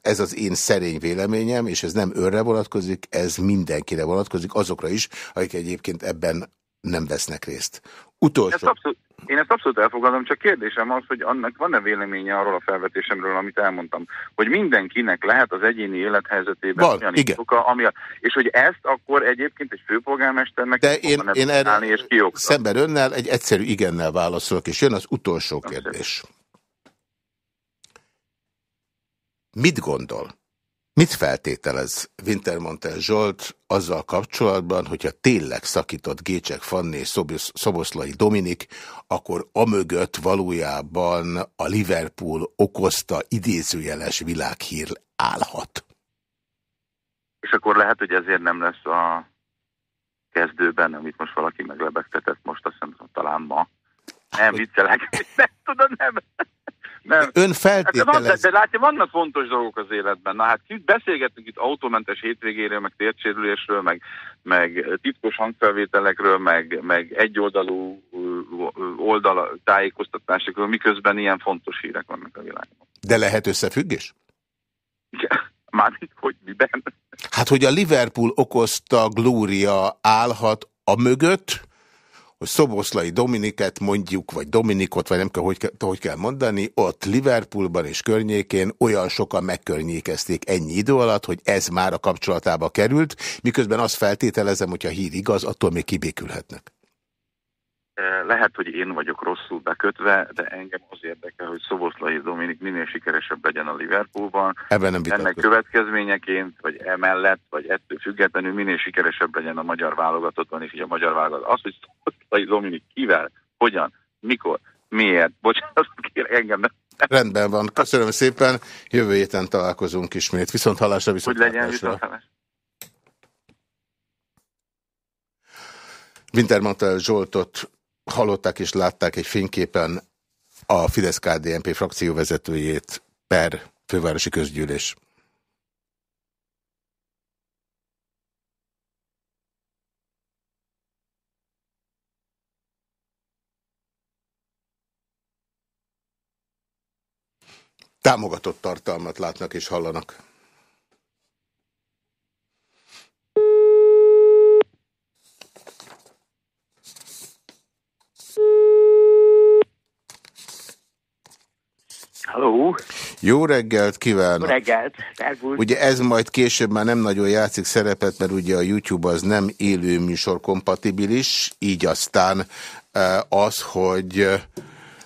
Ez az én szerény véleményem, és ez nem önre vonatkozik, ez mindenkire vonatkozik, azokra is, akik egyébként ebben nem vesznek részt. Utolsó. Ezt abszolút, én ezt abszolút elfogadom, csak kérdésem az, hogy annak van-e véleménye arról a felvetésemről, amit elmondtam, hogy mindenkinek lehet az egyéni élethelyzetében van, olyan igen. Oka, ami a, és hogy ezt akkor egyébként egy főpolgármesternek De én, én erre és szemben önnel egy egyszerű igennel válaszolok, és jön az utolsó kérdés. Mit gondol? Mit feltételez Wintermantel Zsolt azzal kapcsolatban, hogyha tényleg szakított Gécsek Fanné és Szoboszlai Dominik, akkor amögött valójában a Liverpool okozta idézőjeles világhír állhat? És akkor lehet, hogy ezért nem lesz a kezdőben, amit most valaki meglebegtetett, most azt hiszem talán ma. Nem, viccelek, nem tudom, nem. Nem. Ön feltételez... Hát, de, de látja, vannak fontos dolgok az életben. Na hát beszélgetünk itt autómentes hétvégéről, meg térsérülésről, meg, meg titkos hangfelvételekről, meg, meg egyoldalú oldal tájékoztatásokról, miközben ilyen fontos hírek vannak a világban. De lehet összefüggés? Mármint, hogy miben? Hát, hogy a Liverpool okozta glória állhat a mögött, hogy Szoboszlai Dominiket mondjuk, vagy Dominikot, vagy nem kell, hogy, hogy kell mondani, ott Liverpoolban és környékén olyan sokan megkörnyékezték ennyi idő alatt, hogy ez már a kapcsolatába került, miközben azt feltételezem, hogy a hír igaz, attól még kibékülhetnek. Lehet, hogy én vagyok rosszul bekötve, de engem az érdekel, hogy Szoboszlai Dominik minél sikeresebb legyen a Liverpoolban. Ebben nem Ennek következményeként, vagy emellett, vagy ettől függetlenül minél sikeresebb legyen a magyar válogatottban, és így a magyar válogatott. Az, hogy Szoboszlai Dominik kivel, hogyan, mikor, miért, bocsánat, kérek engem nem. Rendben van. Köszönöm szépen. Jövő héten találkozunk ismét. Viszont halásra, viszont Hogy legyen viszont halásra. Wintermantel Zsoltot hallották és látták egy fényképen a Fidesz-KDNP frakcióvezetőjét per fővárosi közgyűlés. Támogatott tartalmat látnak és hallanak. Jó reggelt kívánok! Jó reggelt! Szervusz. Ugye ez majd később már nem nagyon játszik szerepet, mert ugye a YouTube az nem élő műsor kompatibilis, így aztán eh, az, hogy eh,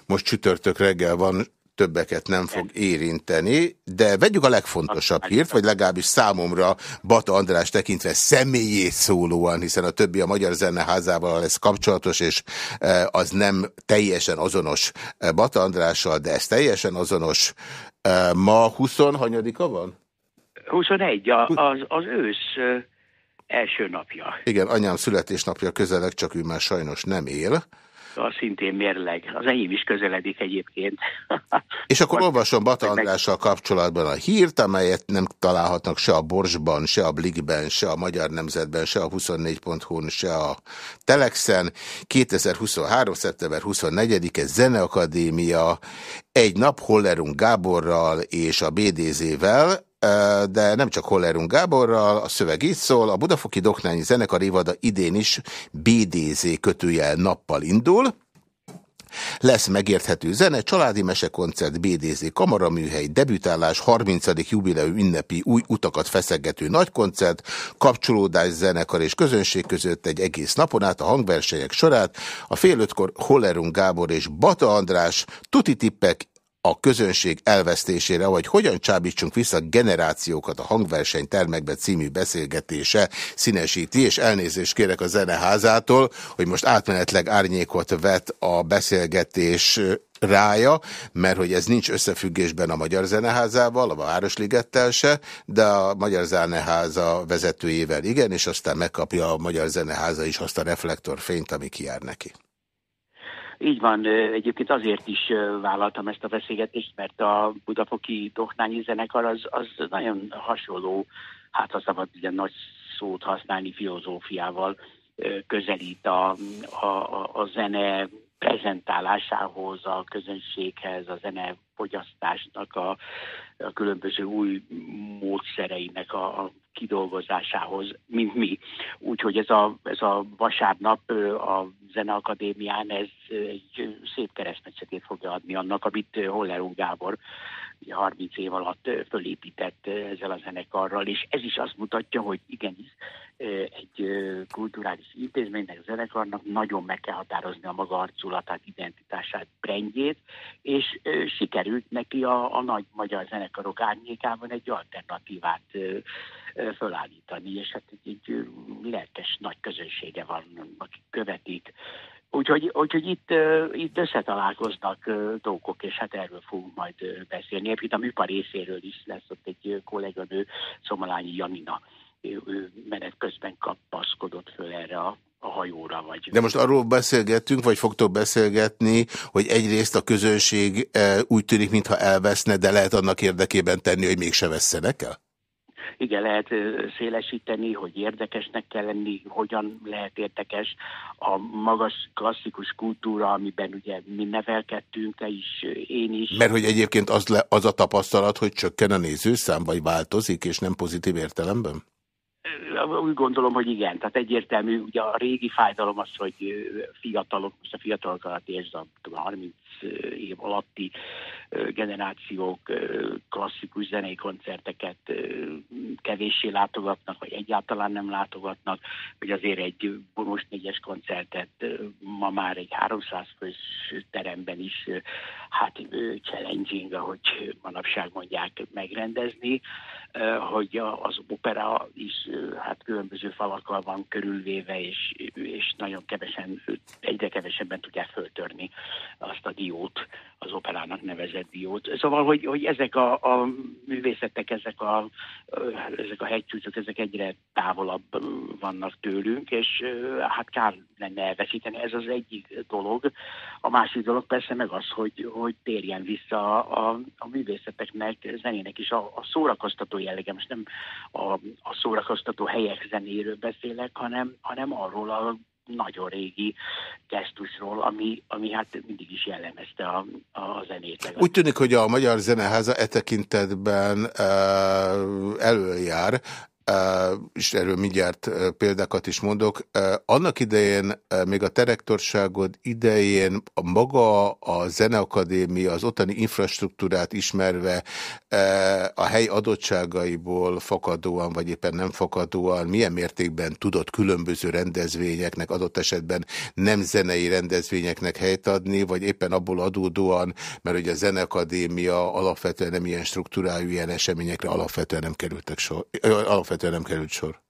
most csütörtök reggel van, többeket nem fog érinteni, de vegyük a legfontosabb hírt, vagy legalábbis számomra Bata András tekintve személyét szólóan, hiszen a többi a Magyar Zeneházával lesz kapcsolatos, és e, az nem teljesen azonos e, Bata Andrással, de ez teljesen azonos. Ma 20 hanyadika van? 21, az, az ősz első napja. Igen, anyám születésnapja közeleg, csak ő már sajnos nem él az szintén mérleg. Az enyém is közeledik egyébként. És akkor olvasom Bata Andrással kapcsolatban a hírt, amelyet nem találhatnak se a Borsban, se a Blikben, se a Magyar Nemzetben, se a 24.hu-n, se a Telexen. 2023. szeptember 24-e Zeneakadémia egy nap Hollerung Gáborral és a BDZ-vel, de nem csak Hollerung Gáborral, a szöveg így szól, a Budafoki Doknányi Zenekar évada idén is BDZ kötőjel nappal indul, lesz megérthető zene, családi mesekoncert, BDZ kamaraműhely, debütálás, 30. jubileum ünnepi új utakat feszegető nagykoncert, kapcsolódás zenekar és közönség között egy egész napon át a hangversenyek sorát, a fél ötkor Hollerung Gábor és Bata András, tuti tippek, a közönség elvesztésére, vagy hogyan csábítsunk vissza generációkat a hangverseny termekbe című beszélgetése színesíti, és elnézést kérek a zeneházától, hogy most átmenetleg árnyékot vet a beszélgetés rája, mert hogy ez nincs összefüggésben a Magyar Zeneházával, a Városligettel se, de a Magyar Zeneháza vezetőjével igen, és aztán megkapja a Magyar Zeneháza is azt a reflektorfényt, ami kijár neki. Így van, egyébként azért is vállaltam ezt a beszélgetést, mert a Budafoki Dohnányi zenekar az, az nagyon hasonló, hát ha szabad ilyen nagy szót használni, filozófiával közelít a, a, a zene prezentálásához, a közönséghez, a zenefogyasztásnak a, a különböző új módszereinek a, a kidolgozásához, mint mi. Úgyhogy ez a, ez a vasárnap a Zeneakadémián ez egy szép keresztmetszetét fogja adni annak, amit Hollerung Gábor 30 év alatt fölépített ezzel a zenekarral, és ez is azt mutatja, hogy igenis egy kulturális intézménynek, zenekarnak nagyon meg kell határozni a maga arculatát, identitását, brendjét, és sikerült neki a, a nagy magyar zenekarok árnyékában egy alternatívát fölállítani, és hát egy, egy lelkes nagy közönsége van, akik követik. Úgyhogy, úgyhogy itt, itt összetalálkoznak dolgok, és hát erről fogunk majd beszélni. Egyébként a műpar részéről is lesz ott egy kolléganő, Szomolányi Janina, ő menet közben kapaszkodott föl erre a a hajóra. Vagy... De most arról beszélgettünk, vagy fogtok beszélgetni, hogy egyrészt a közönség úgy tűnik, mintha elveszne, de lehet annak érdekében tenni, hogy mégse vesszenek el? Igen, lehet szélesíteni, hogy érdekesnek kell lenni, hogyan lehet érdekes a magas klasszikus kultúra, amiben ugye mi nevelkedtünk, te is, én is. Mert hogy egyébként az, le, az a tapasztalat, hogy csökken a nézőszám, vagy változik, és nem pozitív értelemben? Úgy gondolom, hogy igen. Tehát egyértelmű, ugye a régi fájdalom az, hogy fiatalok, most a fiatalok alatt érzem, 30 év alatti generációk klasszikus zenei koncerteket kevéssé látogatnak, vagy egyáltalán nem látogatnak, hogy azért egy most négyes koncertet ma már egy 300 fős teremben is hát challenging, ahogy manapság mondják, megrendezni, hogy az opera is hát különböző falakkal van körülvéve, és, és nagyon kevesen, egyre kevesebben tudják föltörni azt a diót, az operának nevezett diót. Szóval, hogy, hogy ezek a, a művészetek, ezek a, ezek a hegycsúcsok, ezek egyre távolabb vannak tőlünk, és hát kár lenne elveszíteni. Ez az egyik dolog. A másik dolog persze meg az, hogy, hogy térjen vissza a, a, művészeteknek, zenének is a, a szórakoztató jellege. Most nem a, a szórakoztató helyek zenéről beszélek, hanem, hanem arról a nagyon régi gesztusról, ami, ami hát mindig is jellemezte a, a zenét. Úgy tűnik, hogy a Magyar Zeneháza e tekintetben uh, előjár és erről mindjárt példákat is mondok. Annak idején, még a terektorságod idején a maga a Zeneakadémia, az ottani infrastruktúrát ismerve a hely adottságaiból fakadóan, vagy éppen nem fakadóan, milyen mértékben tudott különböző rendezvényeknek, adott esetben nem zenei rendezvényeknek helyt adni, vagy éppen abból adódóan, mert ugye a Zeneakadémia alapvetően nem ilyen struktúrájú ilyen eseményekre alapvetően nem kerültek sor, alapvetően nem került sor.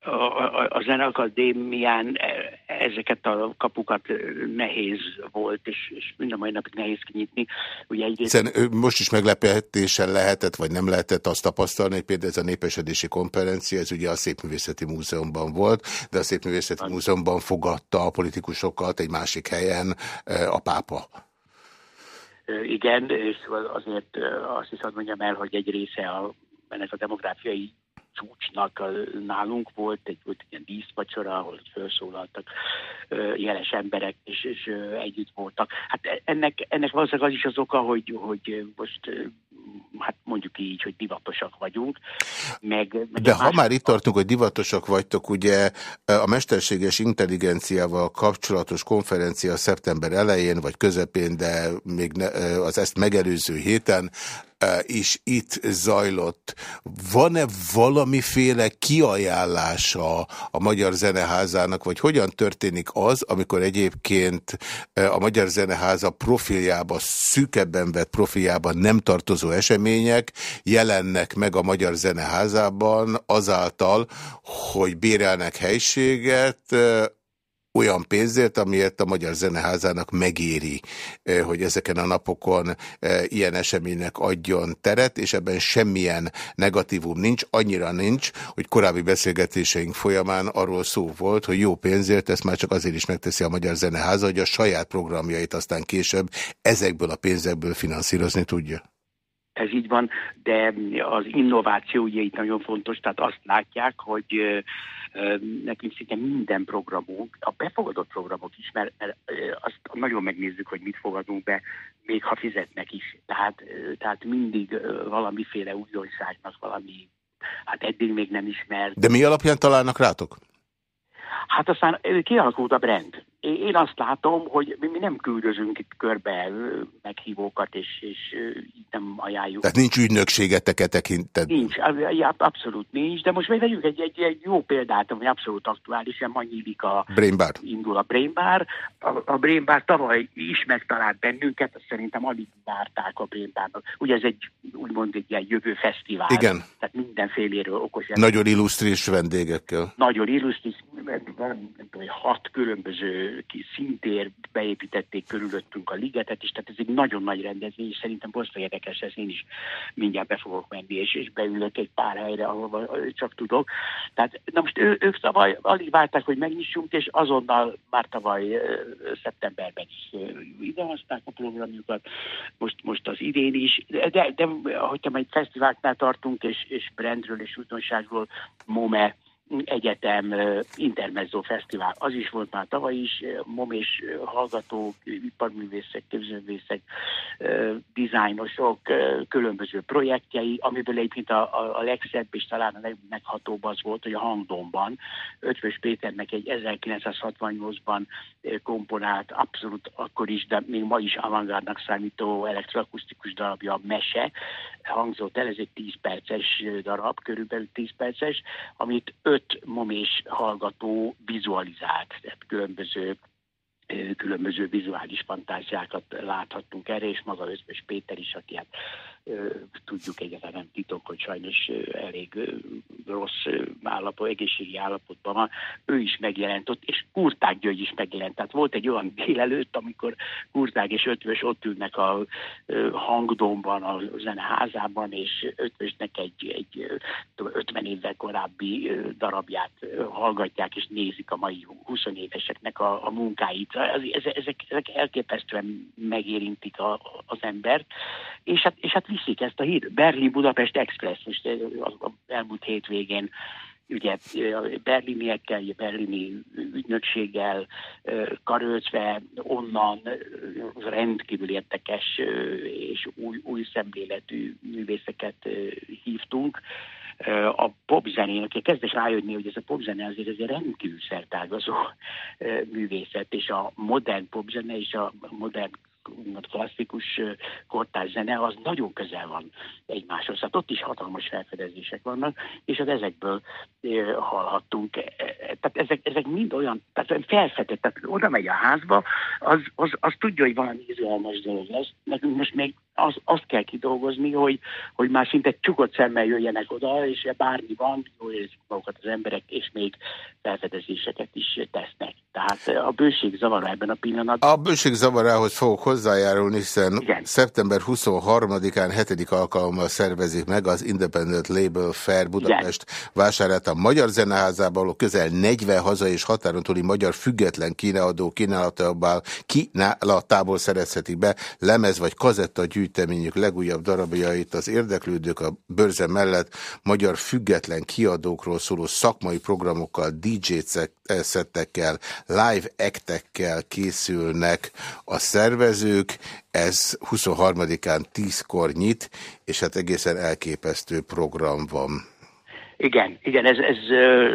A, a, a Zeneakadémián e, ezeket a kapukat nehéz volt, és, és minden mai napig nehéz kinyitni. Ugye egyrészt... Hiszen most is meglepetésen lehetett, vagy nem lehetett azt tapasztalni, hogy például ez a népesedési konferencia, ez ugye a Szépművészeti Múzeumban volt, de a Szépművészeti Múzeumban fogadta a politikusokat egy másik helyen a pápa. Igen, és azért azt is hadd mondjam el, hogy egy része a, ennek a demográfiai csúcsnak nálunk volt egy, volt egy ilyen díszvacsora, ahol felszólaltak jeles emberek, és, és együtt voltak. Hát e, ennek, ennek valószínűleg az is az oka, hogy, hogy most hát mondjuk így, hogy divatosak vagyunk. Meg, meg De ha már itt tartunk, hogy divatosak vagytok, ugye a mesterséges intelligenciával kapcsolatos konferencia szeptember elején vagy közepén, de még ne, az ezt megelőző héten is itt zajlott. Van-e valamiféle kiajánlása a Magyar Zeneházának, vagy hogyan történik az, amikor egyébként a Magyar Zeneháza profiljába, szűkebben vett profiljában nem tartozó események jelennek meg a Magyar Zeneházában azáltal, hogy bérelnek helységet, olyan pénzért, amiért a Magyar Zeneházának megéri, hogy ezeken a napokon ilyen eseménynek adjon teret, és ebben semmilyen negatívum nincs, annyira nincs, hogy korábbi beszélgetéseink folyamán arról szó volt, hogy jó pénzért ezt már csak azért is megteszi a Magyar Zeneháza, hogy a saját programjait aztán később ezekből a pénzekből finanszírozni tudja. Ez így van, de az innováció ugye itt nagyon fontos, tehát azt látják, hogy nekünk szinte minden programunk, a befogadott programok is, mert, mert azt nagyon megnézzük, hogy mit fogadunk be, még ha fizetnek is. Tehát, tehát mindig valamiféle újdonságnak valami, hát eddig még nem ismert. De mi alapján találnak rátok? Hát aztán kialakult a brand. Én azt látom, hogy mi nem küldözünk itt körbe meghívókat, és, és nem ajánljuk. Tehát nincs ügynökségetek e tekintet? Nincs, abszolút nincs, de most vegyük egy, egy, egy jó példát, ami abszolút aktuális, ma nyílik a... Brain Bar. Indul a Brain Bar. A, a Brain Bar tavaly is megtalált bennünket, azt szerintem alig várták a Brain Barnak. Ugye ez egy, úgymond egy ilyen jövő fesztivál. Igen. Tehát mindenféléről okos. Nagyon illusztris vendégekkel. Nagyon illusztris, van hat különböző ki szintér beépítették körülöttünk a ligetet, és tehát ez egy nagyon nagy rendezvény, és szerintem borzasztó érdekes, ez én is mindjárt be fogok menni, és, és beülök egy pár helyre, ahol csak tudok. Tehát, na most ő, ők tavaly alig várták, hogy megnyissunk, és azonnal már tavaly szeptemberben is idehozták a programjukat, most, most az idén is, de, de, hogyha egy fesztiválnál tartunk, és, és brandről és újdonságról, MOME, Egyetem Intermezzo Fesztivál. Az is volt már tavaly is, mom és hallgatók, iparművészek, képzőművészek, dizájnosok, különböző projektjei, amiből egyébként a, a, a legszebb és talán a legmeghatóbb az volt, hogy a hangdomban Ötvös Péternek egy 1968-ban komponált, abszolút akkor is, de még ma is avantgárdnak számító elektroakusztikus darabja, a Mese, hangzott el, ez egy 10 perces darab, körülbelül 10 perces, amit öt momés hallgató vizualizált, tehát különböző különböző vizuális fantáziákat láthattunk erre, és maga Özbös Péter is, aki hát tudjuk egyáltalán titok, hogy sajnos elég rossz állapot, egészségi állapotban van, ő is megjelent ott, és Kurták György is megjelent. Tehát volt egy olyan délelőtt, amikor Kurták és Ötvös ott ülnek a hangdomban, a zeneházában, és Ötvösnek egy, egy 50 évvel korábbi darabját hallgatják, és nézik a mai 20 éveseknek a, a munkáit. Ezek, ezek elképesztően megérintik a, az embert, és hát, és hát viszik ezt a hír. Berlin-Budapest Express, most az elmúlt hétvégén ugye berliniekkel, ugye berlini ügynökséggel karöltve, onnan rendkívül érdekes és új, új szemléletű művészeket hívtunk. A popzenének, kezdes rájönni, hogy ez a popzene azért ez egy rendkívül szertágazó művészet, és a modern popzene és a modern klasszikus kortárs zene, az nagyon közel van egymáshoz. Hát ott is hatalmas felfedezések vannak, és az ezekből hallhattunk. E, e, tehát ezek, ezek mind olyan, tehát felfedett, tehát oda megy a házba, az, az, az tudja, hogy valami izgalmas dolog lesz. Nekünk most még az, azt kell kidolgozni, hogy, hogy már szinte csukott szemmel jöjjenek oda, és bármi van, jól érzik magukat az emberek, és még felfedezéseket is tesznek. Tehát a bőség zavara ebben a pillanatban. A bőség zavarához fogok hozzájárulni, hiszen Igen. szeptember 23-án hetedik alkalommal szervezik meg az Independent Label Fair Budapest Igen. vásárát a Magyar Zeneházában, közel 40 haza és határon túli magyar független kínáladó kínálatából, kínálatából szerezhetik be lemez vagy kazetta gyűjteményük legújabb darabjait az érdeklődők a bőrze mellett magyar független kiadókról szóló szakmai programokkal, DJ szettekkel, live actekkel készülnek a szervezők. Ez 23-án 10-kor nyit, és hát egészen elképesztő program van. Igen, igen, ez, ez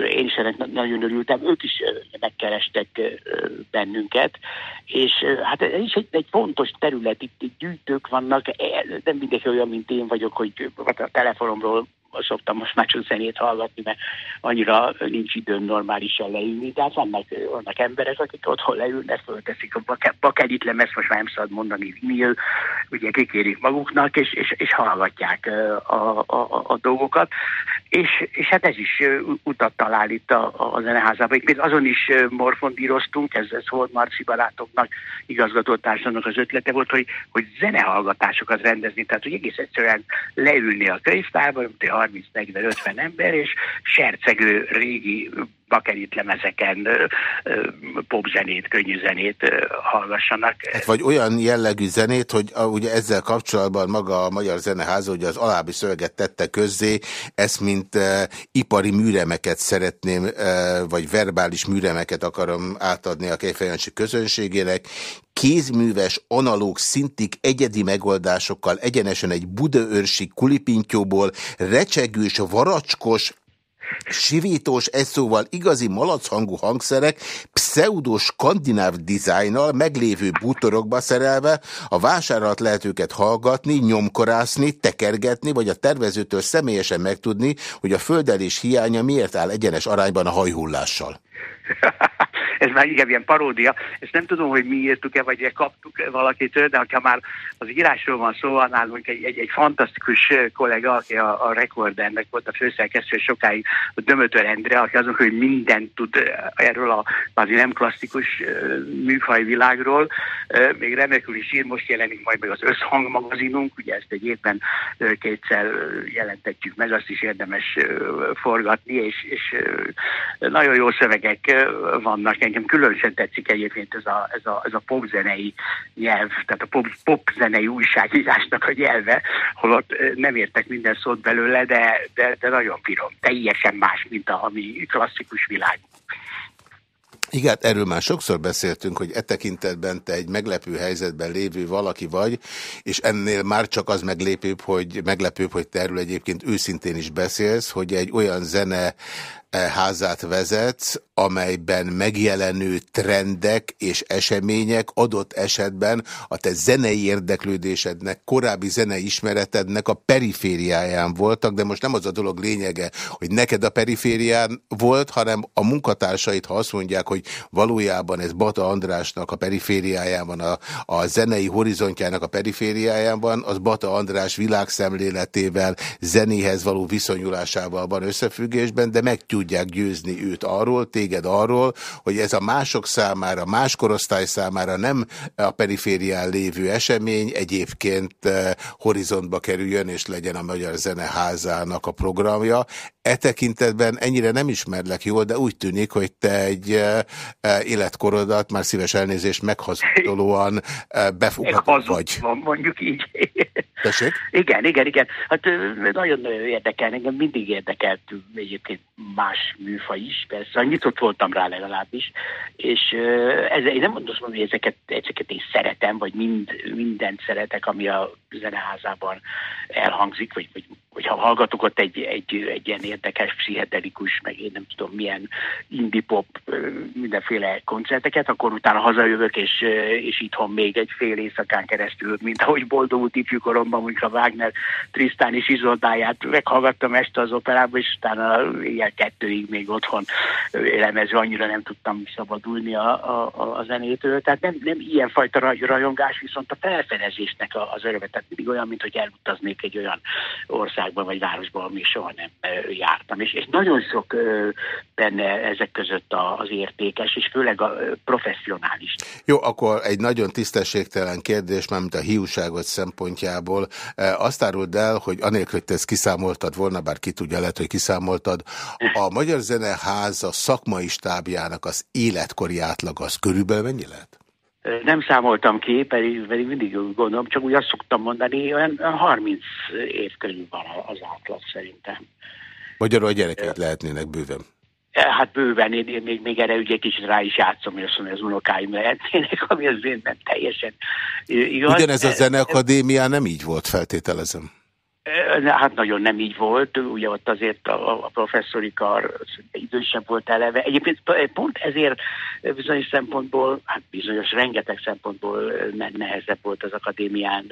én is ennek nagyon örültem. Ők is megkerestek bennünket, és hát ez is egy, egy fontos terület, itt, gyűjtők vannak, e, nem mindenki olyan, mint én vagyok, hogy a telefonomról szoktam most már csak zenét hallgatni, mert annyira nincs időm normálisan leülni, de hát vannak, vannak emberek, akik otthon leülnek, fölteszik a bakelit lemez, most már nem szabad mondani vinyl, ugye kikérik maguknak, és, és, és hallgatják a, a, a, a dolgokat. És, és hát ez is utat talál itt a, a zeneházában. Itt azon is morfondíroztunk, ez, ez volt Marci barátoknak, igazgatótársának az ötlete volt, hogy, hogy zenehallgatásokat rendezni, tehát hogy egész egyszerűen leülni a könyvtárba, 30-40-50 ember, és sercegő régi bakerit lemezeken popzenét, könnyű zenét hallgassanak. Hát vagy olyan jellegű zenét, hogy ugye ezzel kapcsolatban maga a Magyar Zeneháza, ugye az alábbi szöveget tette közzé, ezt mint uh, ipari műremeket szeretném, uh, vagy verbális műremeket akarom átadni a Kejfejancsi közönségének, kézműves, analóg szintig egyedi megoldásokkal egyenesen egy budaörsi kulipintyóból recsegős, varacskos, sivítós, egy szóval igazi malachangú hangszerek, pseudo skandináv dizájnnal, meglévő bútorokba szerelve, a vásárat lehet őket hallgatni, nyomkorászni, tekergetni, vagy a tervezőtől személyesen megtudni, hogy a földelés hiánya miért áll egyenes arányban a hajhullással. ez már igen ilyen paródia. Ezt nem tudom, hogy mi írtuk-e, vagy kaptuk -e valakitől, de ha már az írásról van szó, nálunk egy, egy, egy fantasztikus kollega, aki a, a Recordernek volt a főszerkesztő sokáig, a Dömötör Endre, aki azon, hogy mindent tud erről a azért nem klasszikus műfajvilágról. Még remekül is ír, most jelenik majd meg az Összhang magazinunk, ugye ezt egy éppen kétszer jelentetjük meg, azt is érdemes forgatni, és, és nagyon jó szövegek vannak engem különösen tetszik egyébként ez a, ez a, ez a popzenei nyelv, tehát a pop, popzenei újságírásnak a nyelve, holott nem értek minden szót belőle, de, de, de nagyon pirom. Teljesen más, mint a, mi klasszikus világ. Igen, erről már sokszor beszéltünk, hogy e tekintetben te egy meglepő helyzetben lévő valaki vagy, és ennél már csak az meglépőbb, hogy meglepőbb, hogy te erről egyébként őszintén is beszélsz, hogy egy olyan zene házát vezetsz, amelyben megjelenő trendek és események adott esetben a te zenei érdeklődésednek, korábbi zenei ismeretednek a perifériáján voltak, de most nem az a dolog lényege, hogy neked a periférián volt, hanem a munkatársait, ha azt mondják, hogy valójában ez Bata Andrásnak a perifériáján van, a, a zenei horizontjának a perifériáján van, az Bata András világszemléletével, zenéhez való viszonyulásával van összefüggésben, de meg tudják győzni őt arról, téged arról, hogy ez a mások számára, más korosztály számára nem a periférián lévő esemény, egyébként eh, horizontba kerüljön, és legyen a Magyar Zeneházának a programja. E tekintetben ennyire nem ismerlek jól, de úgy tűnik, hogy te egy e, életkorodat már szíves elnézést meghazudtolóan befogadó vagy. Van, mondjuk így. Tessék? Igen, igen, igen. Hát nagyon érdekel, engem mindig érdekelt egyébként más műfaj is, persze, nyitott voltam rá legalábbis, és ez, én nem mondom, hogy ezeket, ezeket én szeretem, vagy mind, mindent szeretek, ami a zeneházában elhangzik, vagy, vagy hogyha hallgatok ott egy, egy, egy ilyen érdekes, pszichedelikus, meg én nem tudom milyen indie pop, mindenféle koncerteket, akkor utána hazajövök, és, és itthon még egy fél éjszakán keresztül, mint ahogy boldogult ifjúkoromban, mondjuk a Wagner Trisztán és Izoldáját meghallgattam este az operába, és utána ilyen kettőig még otthon elemező, annyira nem tudtam szabadulni a, a, a zenétől. Tehát nem, nem ilyenfajta rajongás, viszont a felfedezésnek az öröme. Tehát mindig olyan, mint hogy elutaznék egy olyan országba vagy városba, ami soha nem jártam. És, és nagyon sok benne ezek között az értékes, és főleg a professzionális. Jó, akkor egy nagyon tisztességtelen kérdés, mint a hiúságot szempontjából. Azt áruld el, hogy anélkül, hogy te ezt kiszámoltad volna, bár ki tudja, lehet, hogy kiszámoltad, a Magyar Zeneháza szakmai stábjának az életkori átlag az körülbelül mennyi lehet? Nem számoltam ki, pedig, pedig mindig gondolom, csak úgy azt szoktam mondani, olyan 30 év körül van az átlag szerintem. Magyarul a gyerekeit lehetnének bőven. Hát bőven, én, én még, még erre ugye kicsit rá is játszom, hogy azt mondom, az unokáim lehetnének, ami az én nem teljesen igaz. Ugyanez a Zeneakadémián nem így volt, feltételezem. Hát nagyon nem így volt, ugye ott azért a, a professzori kar idősebb volt eleve. Egyébként pont ezért bizonyos szempontból, hát bizonyos rengeteg szempontból nehezebb volt az akadémián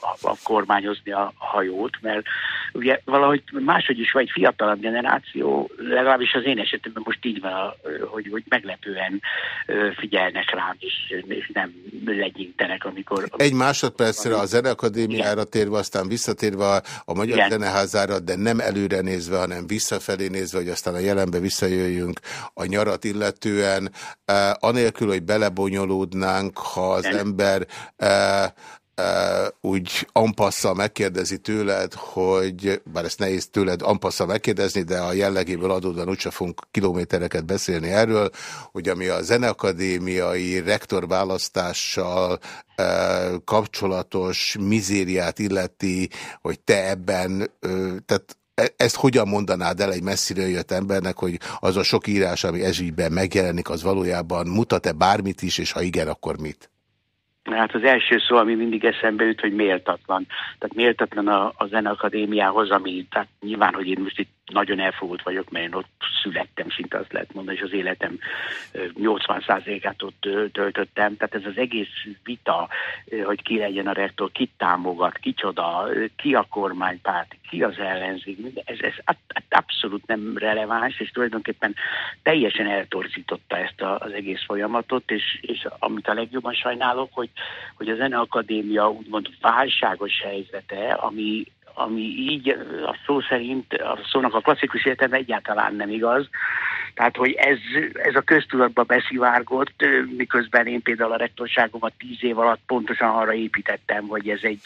a, a kormányozni a hajót, mert ugye valahogy máshogy is vagy fiatalabb generáció, legalábbis az én esetemben most így van, hogy, hogy meglepően figyelnek rám, és, és nem legyintenek, amikor... Egy másodpercre a Zeneakadémiára térve, aztán visszatérve a Magyar Igen. Zeneházára, de nem előre nézve, hanem visszafelé nézve, hogy aztán a jelenbe visszajöjjünk a nyarat illetően, eh, anélkül, hogy belebonyolódnánk, ha az Igen. ember eh, úgy ampasszal megkérdezi tőled, hogy, bár ezt nehéz tőled ampasszal megkérdezni, de a jellegéből adódóan úgyse fogunk kilométereket beszélni erről, hogy ami a zeneakadémiai rektorválasztással kapcsolatos mizériát illeti, hogy te ebben, tehát e, ezt hogyan mondanád el egy messziről jött embernek, hogy az a sok írás, ami ezügyben megjelenik, az valójában mutat-e bármit is, és ha igen, akkor mit? Hát az első szó, ami mindig eszembe jut, hogy méltatlan. Tehát méltatlan a, a Zeneakadémiához, ami, tehát nyilván, hogy én most itt nagyon elfogult vagyok, mert én ott születtem, szinte azt lehet mondani, és az életem 80%-át ott töltöttem. Tehát ez az egész vita, hogy ki legyen a rektor, ki támogat, kicsoda, ki a kormánypárt, ki az ellenzék, ez, ez abszolút nem releváns, és tulajdonképpen teljesen eltorzította ezt az egész folyamatot, és, és amit a legjobban sajnálok, hogy, hogy a Zeneakadémia úgymond válságos helyzete, ami ami így a szó szerint, a szónak a klasszikus értelme egyáltalán nem igaz. Tehát, hogy ez, ez a köztudatba beszivárgott, miközben én például a rektorságomat tíz év alatt pontosan arra építettem, hogy ez egy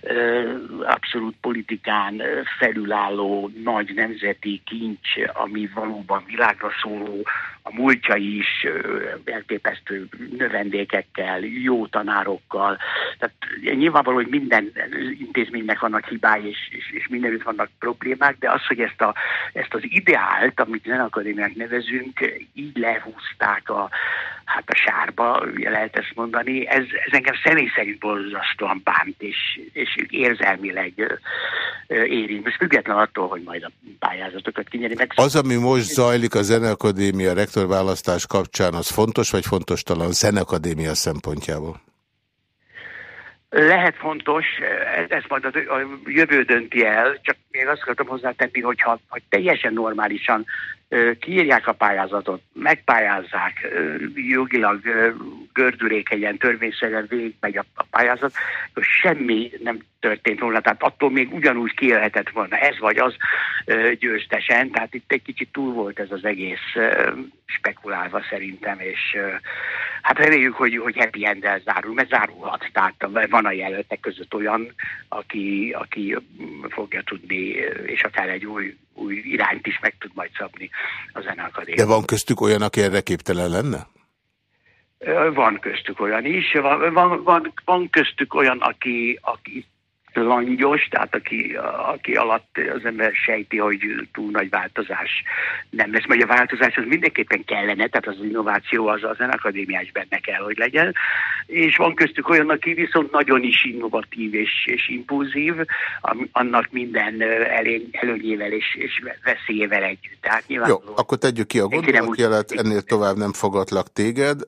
ö, abszolút politikán felülálló nagy nemzeti kincs, ami valóban világra szóló, a múltja is elképesztő növendékekkel, jó tanárokkal. Tehát nyilvánvaló, hogy minden intézménynek vannak hibái, és, és, és mindenütt vannak problémák, de az, hogy ezt, a, ezt az ideált, amit akadémiák nevezünk, így lehúzták a, hát a sárba, ugye lehet ezt mondani, ez, ez engem személy szerint borzasztóan bánt, és, és érzelmileg érint. Most független attól, hogy majd a pályázatokat kinyeri meg. Az, ami most zajlik a Zeneakadémia rektorválasztás kapcsán, az fontos vagy fontos talán Zeneakadémia szempontjából? Lehet fontos, ez majd a, jövő dönti el, csak még azt akartam hozzátenni, hogyha hogy teljesen normálisan kiírják a pályázatot, megpályázzák, jogilag gördülékenyen, törvényszerűen végigmegy a, a pályázat, akkor semmi nem történt volna, tehát attól még ugyanúgy kiélhetett volna ez vagy az győztesen, tehát itt egy kicsit túl volt ez az egész spekulálva szerintem, és hát reméljük, hogy, hogy happy end zárul, mert zárulhat, tehát van a jelöltek között olyan, aki, aki fogja tudni, és akár egy új, új irányt is meg tud majd szabni a zeneakadémia. De van köztük olyan, aki erre képtelen lenne? Van köztük olyan is, van, van, van, van köztük olyan, aki, aki langyos, tehát aki, aki alatt az ember sejti, hogy túl nagy változás nem lesz. Mert a változás az mindenképpen kellene, tehát az innováció az az akadémiás benne kell, hogy legyen. És van köztük olyan, aki viszont nagyon is innovatív és, és impulzív, annak minden elény, előnyével és, és veszélyével együtt. Tehát Jó, akkor tegyük ki a gondolatjelet, ennél tovább nem fogatlak téged.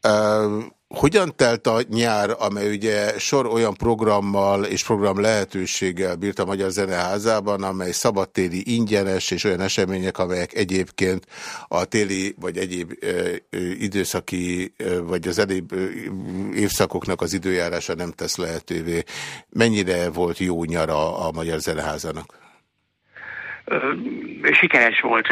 Hogyan telt a nyár, amely ugye sor olyan programmal és program lehetőséggel bírt a Magyar Zeneházában, amely szabadtéri ingyenes és olyan események, amelyek egyébként a téli vagy egyéb időszaki vagy az egyéb évszakoknak az időjárása nem tesz lehetővé. Mennyire volt jó nyara a Magyar Zeneházának? Sikeres volt.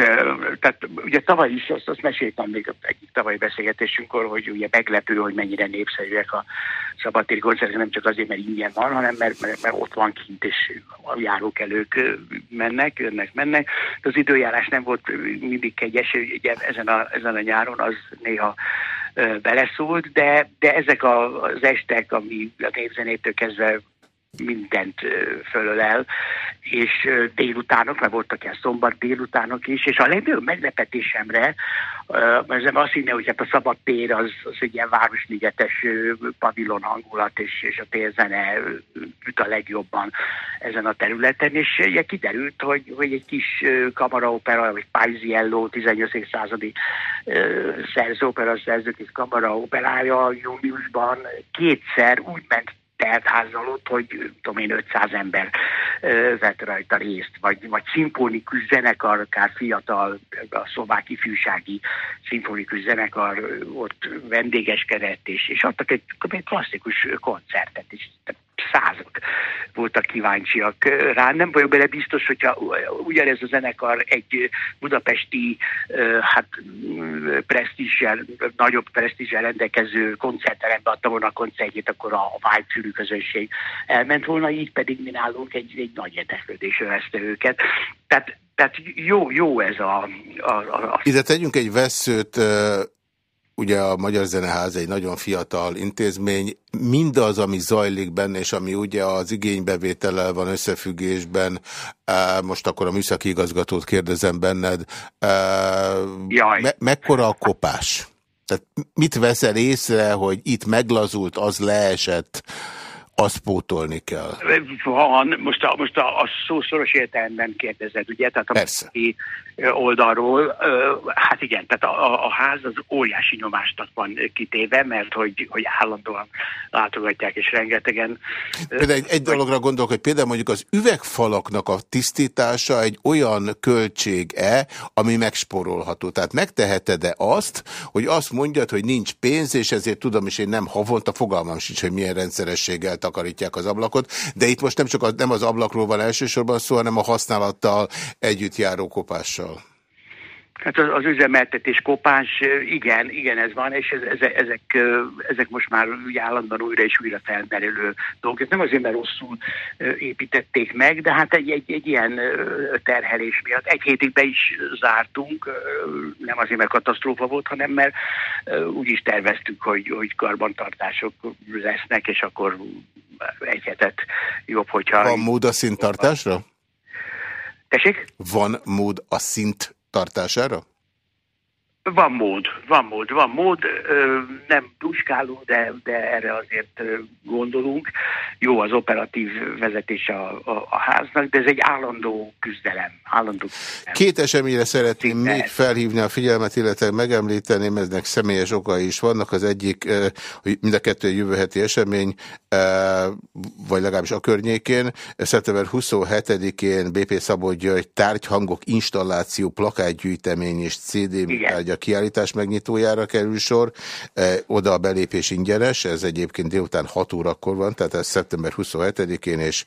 Tehát ugye tavaly is azt, azt meséltem még egyik tavalyi beszélgetésünkkor, hogy ugye meglepő, hogy mennyire népszerűek a szabadtéri koncertek, nem csak azért, mert ingyen van, hanem mert, mert, mert ott van kint, és a járókelők mennek, jönnek, mennek. De az időjárás nem volt mindig kegyes, ugye ezen a, ezen a nyáron az néha beleszólt, de, de ezek az estek, ami a népzenétől kezdve mindent fölölel, és délutánok, mert voltak ilyen szombat délutánok is, és a legnagyobb meglepetésemre, mert nem azt hinne, hogy hát a szabad tér az, az egy ilyen városligetes pavilon hangulat, és, és a térzene üt a legjobban ezen a területen, és ugye kiderült, hogy, hogy egy kis kamaraopera, vagy Paisiello, 18. századi szerzőopera szerzők kamaraoperája júniusban kétszer úgy ment teltházzal ott, hogy tudom én 500 ember vett rajta részt, vagy, vagy szimfonikus zenekar, akár fiatal, a szlovák ifjúsági szimfonikus zenekar ott vendégeskedett, és, és adtak egy, egy klasszikus koncertet, és százak voltak kíváncsiak rá. Nem vagyok bele biztos, hogyha ugyanez a zenekar egy budapesti hát presztízsel, nagyobb presztízsel rendelkező koncertterembe adta volna a koncertjét, akkor a, a Vájfülű közösség elment volna, így pedig mi nálunk egy, egy nagy érdeklődés övezte őket. Tehát tehát jó, jó ez a... a, a... Ide tegyünk egy veszőt, ugye a Magyar Zeneház egy nagyon fiatal intézmény, mindaz, ami zajlik benne, és ami ugye az igénybevétellel van összefüggésben, most akkor a műszaki igazgatót kérdezem benned, me mekkora a kopás? Tehát mit veszel észre, hogy itt meglazult, az leesett, azt pótolni kell. Van, most a, most a, a szószoros értelemben kérdezed, ugye? Tehát a Persze. oldalról, hát igen, tehát a, a ház az óriási nyomástak van kitéve, mert hogy, hogy állandóan látogatják, és rengetegen... Például egy, egy dologra gondolok, hogy például mondjuk az üvegfalaknak a tisztítása egy olyan költség-e, ami megsporolható. Tehát megteheted-e azt, hogy azt mondjad, hogy nincs pénz, és ezért tudom, és én nem havonta, fogalmam sincs, hogy milyen rendszerességgel takarítják az ablakot, de itt most nem csak az, nem az ablakról van elsősorban szó, hanem a használattal együtt járó kopással. Hát az, az üzemeltetés kopás, igen, igen ez van, és ez, ez, ezek, ezek most már állandóan újra és újra felmerülő dolgok. Ez nem azért, mert rosszul építették meg, de hát egy, egy, egy ilyen terhelés miatt. Egy hétig be is zártunk, nem azért, mert katasztrófa volt, hanem mert úgy is terveztük, hogy, hogy karbantartások lesznek, és akkor egy hetet jobb, hogyha... Van mód a szinttartásra? Tessék? Van mód a szint tartására? Van mód, van mód, van mód, nem duskáló, de, de erre azért gondolunk. Jó az operatív vezetés a, a, a háznak, de ez egy állandó küzdelem. Állandó küzdelem. Két eseményre szeretném Szinte. még felhívni a figyelmet, illetve megemlíteni, eznek személyes okai is vannak. Az egyik, hogy mind a kettő jövő heti esemény, vagy legalábbis a környékén. Szeptember 27-én BP Szabó György tárgyhangok installáció, plakátgyűjtemény és CD a kiállítás megnyitójára kerül sor. Oda a belépés ingyenes, ez egyébként délután 6 órakor van, tehát ez szeptember 27-én, és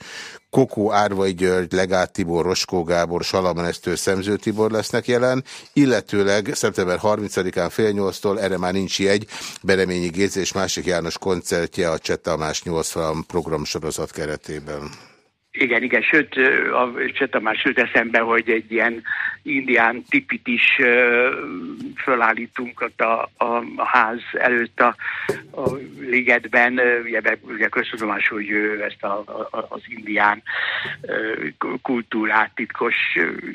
Kokó Árvai György, Legát Tibor, Roskó Gábor, Salamanesztő, Szemző Tibor lesznek jelen, illetőleg szeptember 30-án fél nyolctól, erre már nincs jegy, Bereményi Géz és másik János koncertje a Cseh Tamás 80 programsorozat keretében. Igen, igen, sőt, a Cseh Tamás jut eszembe, hogy egy ilyen indián tipit is fölállítunk ott a, a, a ház előtt a, a ligetben. Ugye, ugye köztudomás, hogy ezt a, a, az indián kultúrát, titkos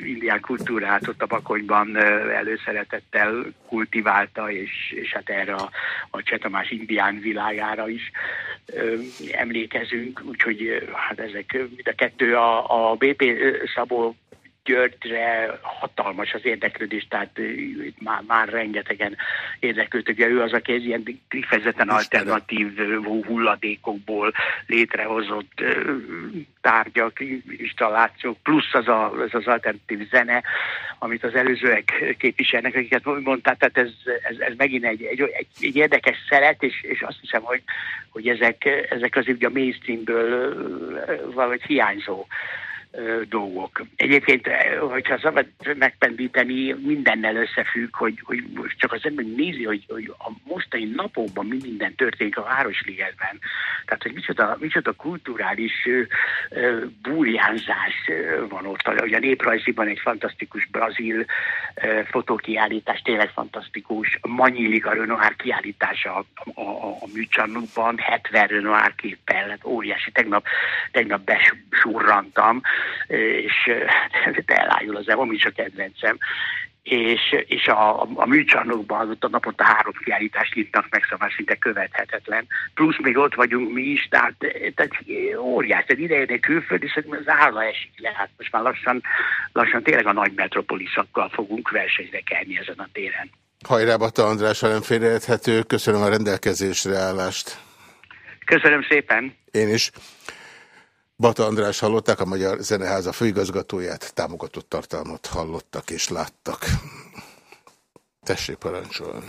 indián kultúrát ott a Bakonyban előszeretettel kultiválta, és, és hát erre a, a Csetamás indián világára is emlékezünk, úgyhogy hát ezek mind a kettő a, a BP Szabó Györgyre hatalmas az érdeklődés, tehát már, már rengetegen érdeklődtek. Ő az, aki egy ilyen kifejezetten alternatív hulladékokból létrehozott tárgyak, installációk, plusz az, a, az az alternatív zene, amit az előzőek képviselnek, akiket mondták, tehát ez, ez, ez megint egy, egy, egy, egy érdekes szeret, és, és azt hiszem, hogy, hogy ezek, ezek azért a mainstreamből valahogy hiányzó dolgok. Egyébként, hogyha szabad megpendíteni, mindennel összefügg, hogy, hogy csak az ember nézi, hogy, hogy a mostani napokban mi minden történik a Városligetben. Tehát, hogy micsoda, micsoda kulturális uh, búrjánzás van ott. Ugye a néprajziban egy fantasztikus brazil uh, fotókiállítás, tényleg fantasztikus. Manyilik a Renoir kiállítása a, a, a, a műcsarnokban, 70 Renoir képpel, hát óriási. Tegnap, tegnap besurrantam, és elájul az ami is a kedvencem, és, és a, a műcsarnokban ott a naponta három kiállítást nyitnak meg, szóval szinte követhetetlen. Plusz még ott vagyunk mi is, tehát, tehát óriás, tehát idejönnek külföld, és az álla esik le. Hát most már lassan, lassan tényleg a nagy metropoliszakkal fogunk versenyre kelni ezen a téren. Hajrá, Bata András, ha nem félrehethető. Köszönöm a rendelkezésre állást. Köszönöm szépen. Én is. Bata András hallották, a Magyar Zeneháza főigazgatóját, támogatott tartalmat hallottak és láttak. Tessék parancsolni.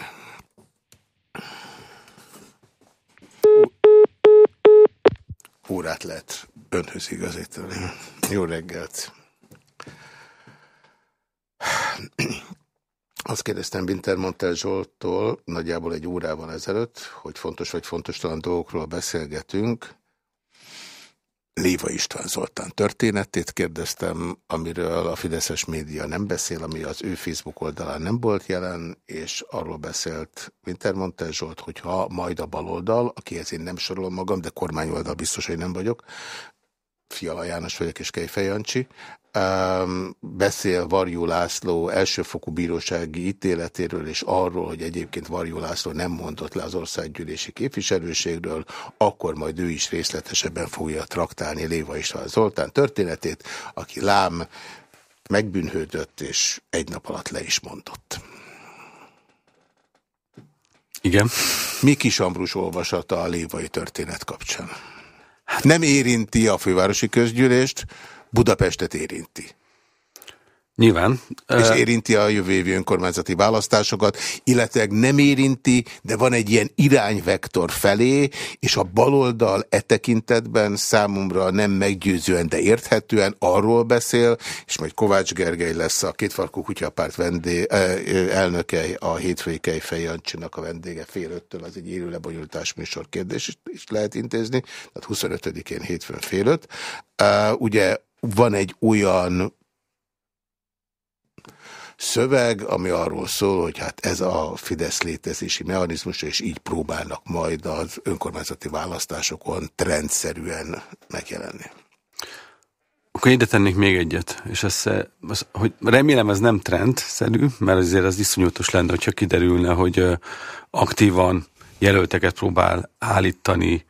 Órát lehet önhöz igazítani. Jó reggelt! Azt kérdeztem Wintermontel Zsolttól nagyjából egy órával ezelőtt, hogy fontos vagy fontos talán dolgokról beszélgetünk, Léva István Zoltán történetét kérdeztem, amiről a Fideszes média nem beszél, ami az ő Facebook oldalán nem volt jelen, és arról beszélt Wintermontel Zsolt, hogy ha majd a baloldal, akihez én nem sorolom magam, de kormányoldal biztos, hogy nem vagyok, Fiala János vagyok és Kejfej Jancsi, beszél Varjú László elsőfokú bírósági ítéletéről, és arról, hogy egyébként Varjú László nem mondott le az országgyűlési képviselőségről, akkor majd ő is részletesebben fogja traktálni Léva István Zoltán történetét, aki lám megbűnhődött, és egy nap alatt le is mondott. Igen. Mi Kis Ambrus olvasata a lévai történet kapcsán? Nem érinti a fővárosi közgyűlést, Budapestet érinti. Nyilván. És érinti a jövő évi önkormányzati választásokat, illetve nem érinti, de van egy ilyen irányvektor felé, és a baloldal e tekintetben számomra nem meggyőzően, de érthetően arról beszél, és majd Kovács Gergely lesz a kétfarkú kutyapárt vendé, elnöke a hétfői Kejfej Jancsinak a vendége fél öttől, az egy élő lebonyolítás műsor kérdés is lehet intézni, tehát 25-én hétfőn fél öt. Ugye van egy olyan szöveg, ami arról szól, hogy hát ez a Fidesz létezési mechanizmus, és így próbálnak majd az önkormányzati választásokon trendszerűen megjelenni. Akkor ide tennék még egyet, és ez, az, hogy remélem ez nem trendszerű, mert azért az iszonyútos lenne, hogyha kiderülne, hogy aktívan jelölteket próbál állítani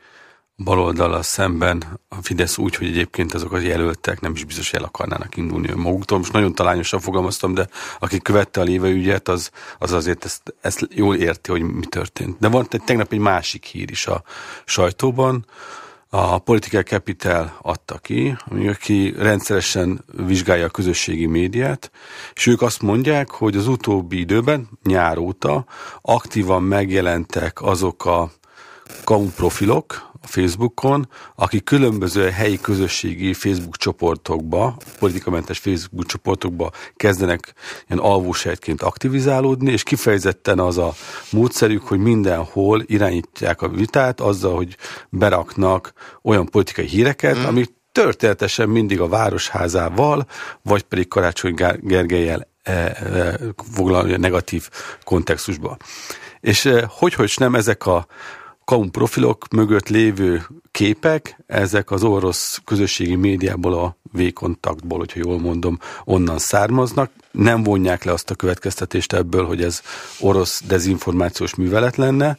baloldala szemben a Fidesz úgy, hogy egyébként azok a jelöltek nem is biztos el akarnának indulni önmaguktól. Most nagyon talányosan fogalmaztam, de aki követte a léve ügyet, az, az azért ezt, ezt jól érti, hogy mi történt. De volt egy, tegnap egy másik hír is a sajtóban, a Political Capital adta ki, ami aki rendszeresen vizsgálja a közösségi médiát, és ők azt mondják, hogy az utóbbi időben, nyár óta aktívan megjelentek azok a kamu profilok, a Facebookon, akik különböző helyi közösségi Facebook csoportokba, politikamentes Facebook csoportokba kezdenek ilyen alvósejtként aktivizálódni, és kifejezetten az a módszerük, hogy mindenhol irányítják a vitát azzal, hogy beraknak olyan politikai híreket, mm. amik történetesen mindig a városházával, vagy pedig Karácsony Gergelyel foglalja negatív kontextusba. És hogy, hogy nem ezek a kaum profilok mögött lévő képek, ezek az orosz közösségi médiából, a V-kontaktból, hogyha jól mondom, onnan származnak. Nem vonják le azt a következtetést ebből, hogy ez orosz dezinformációs művelet lenne,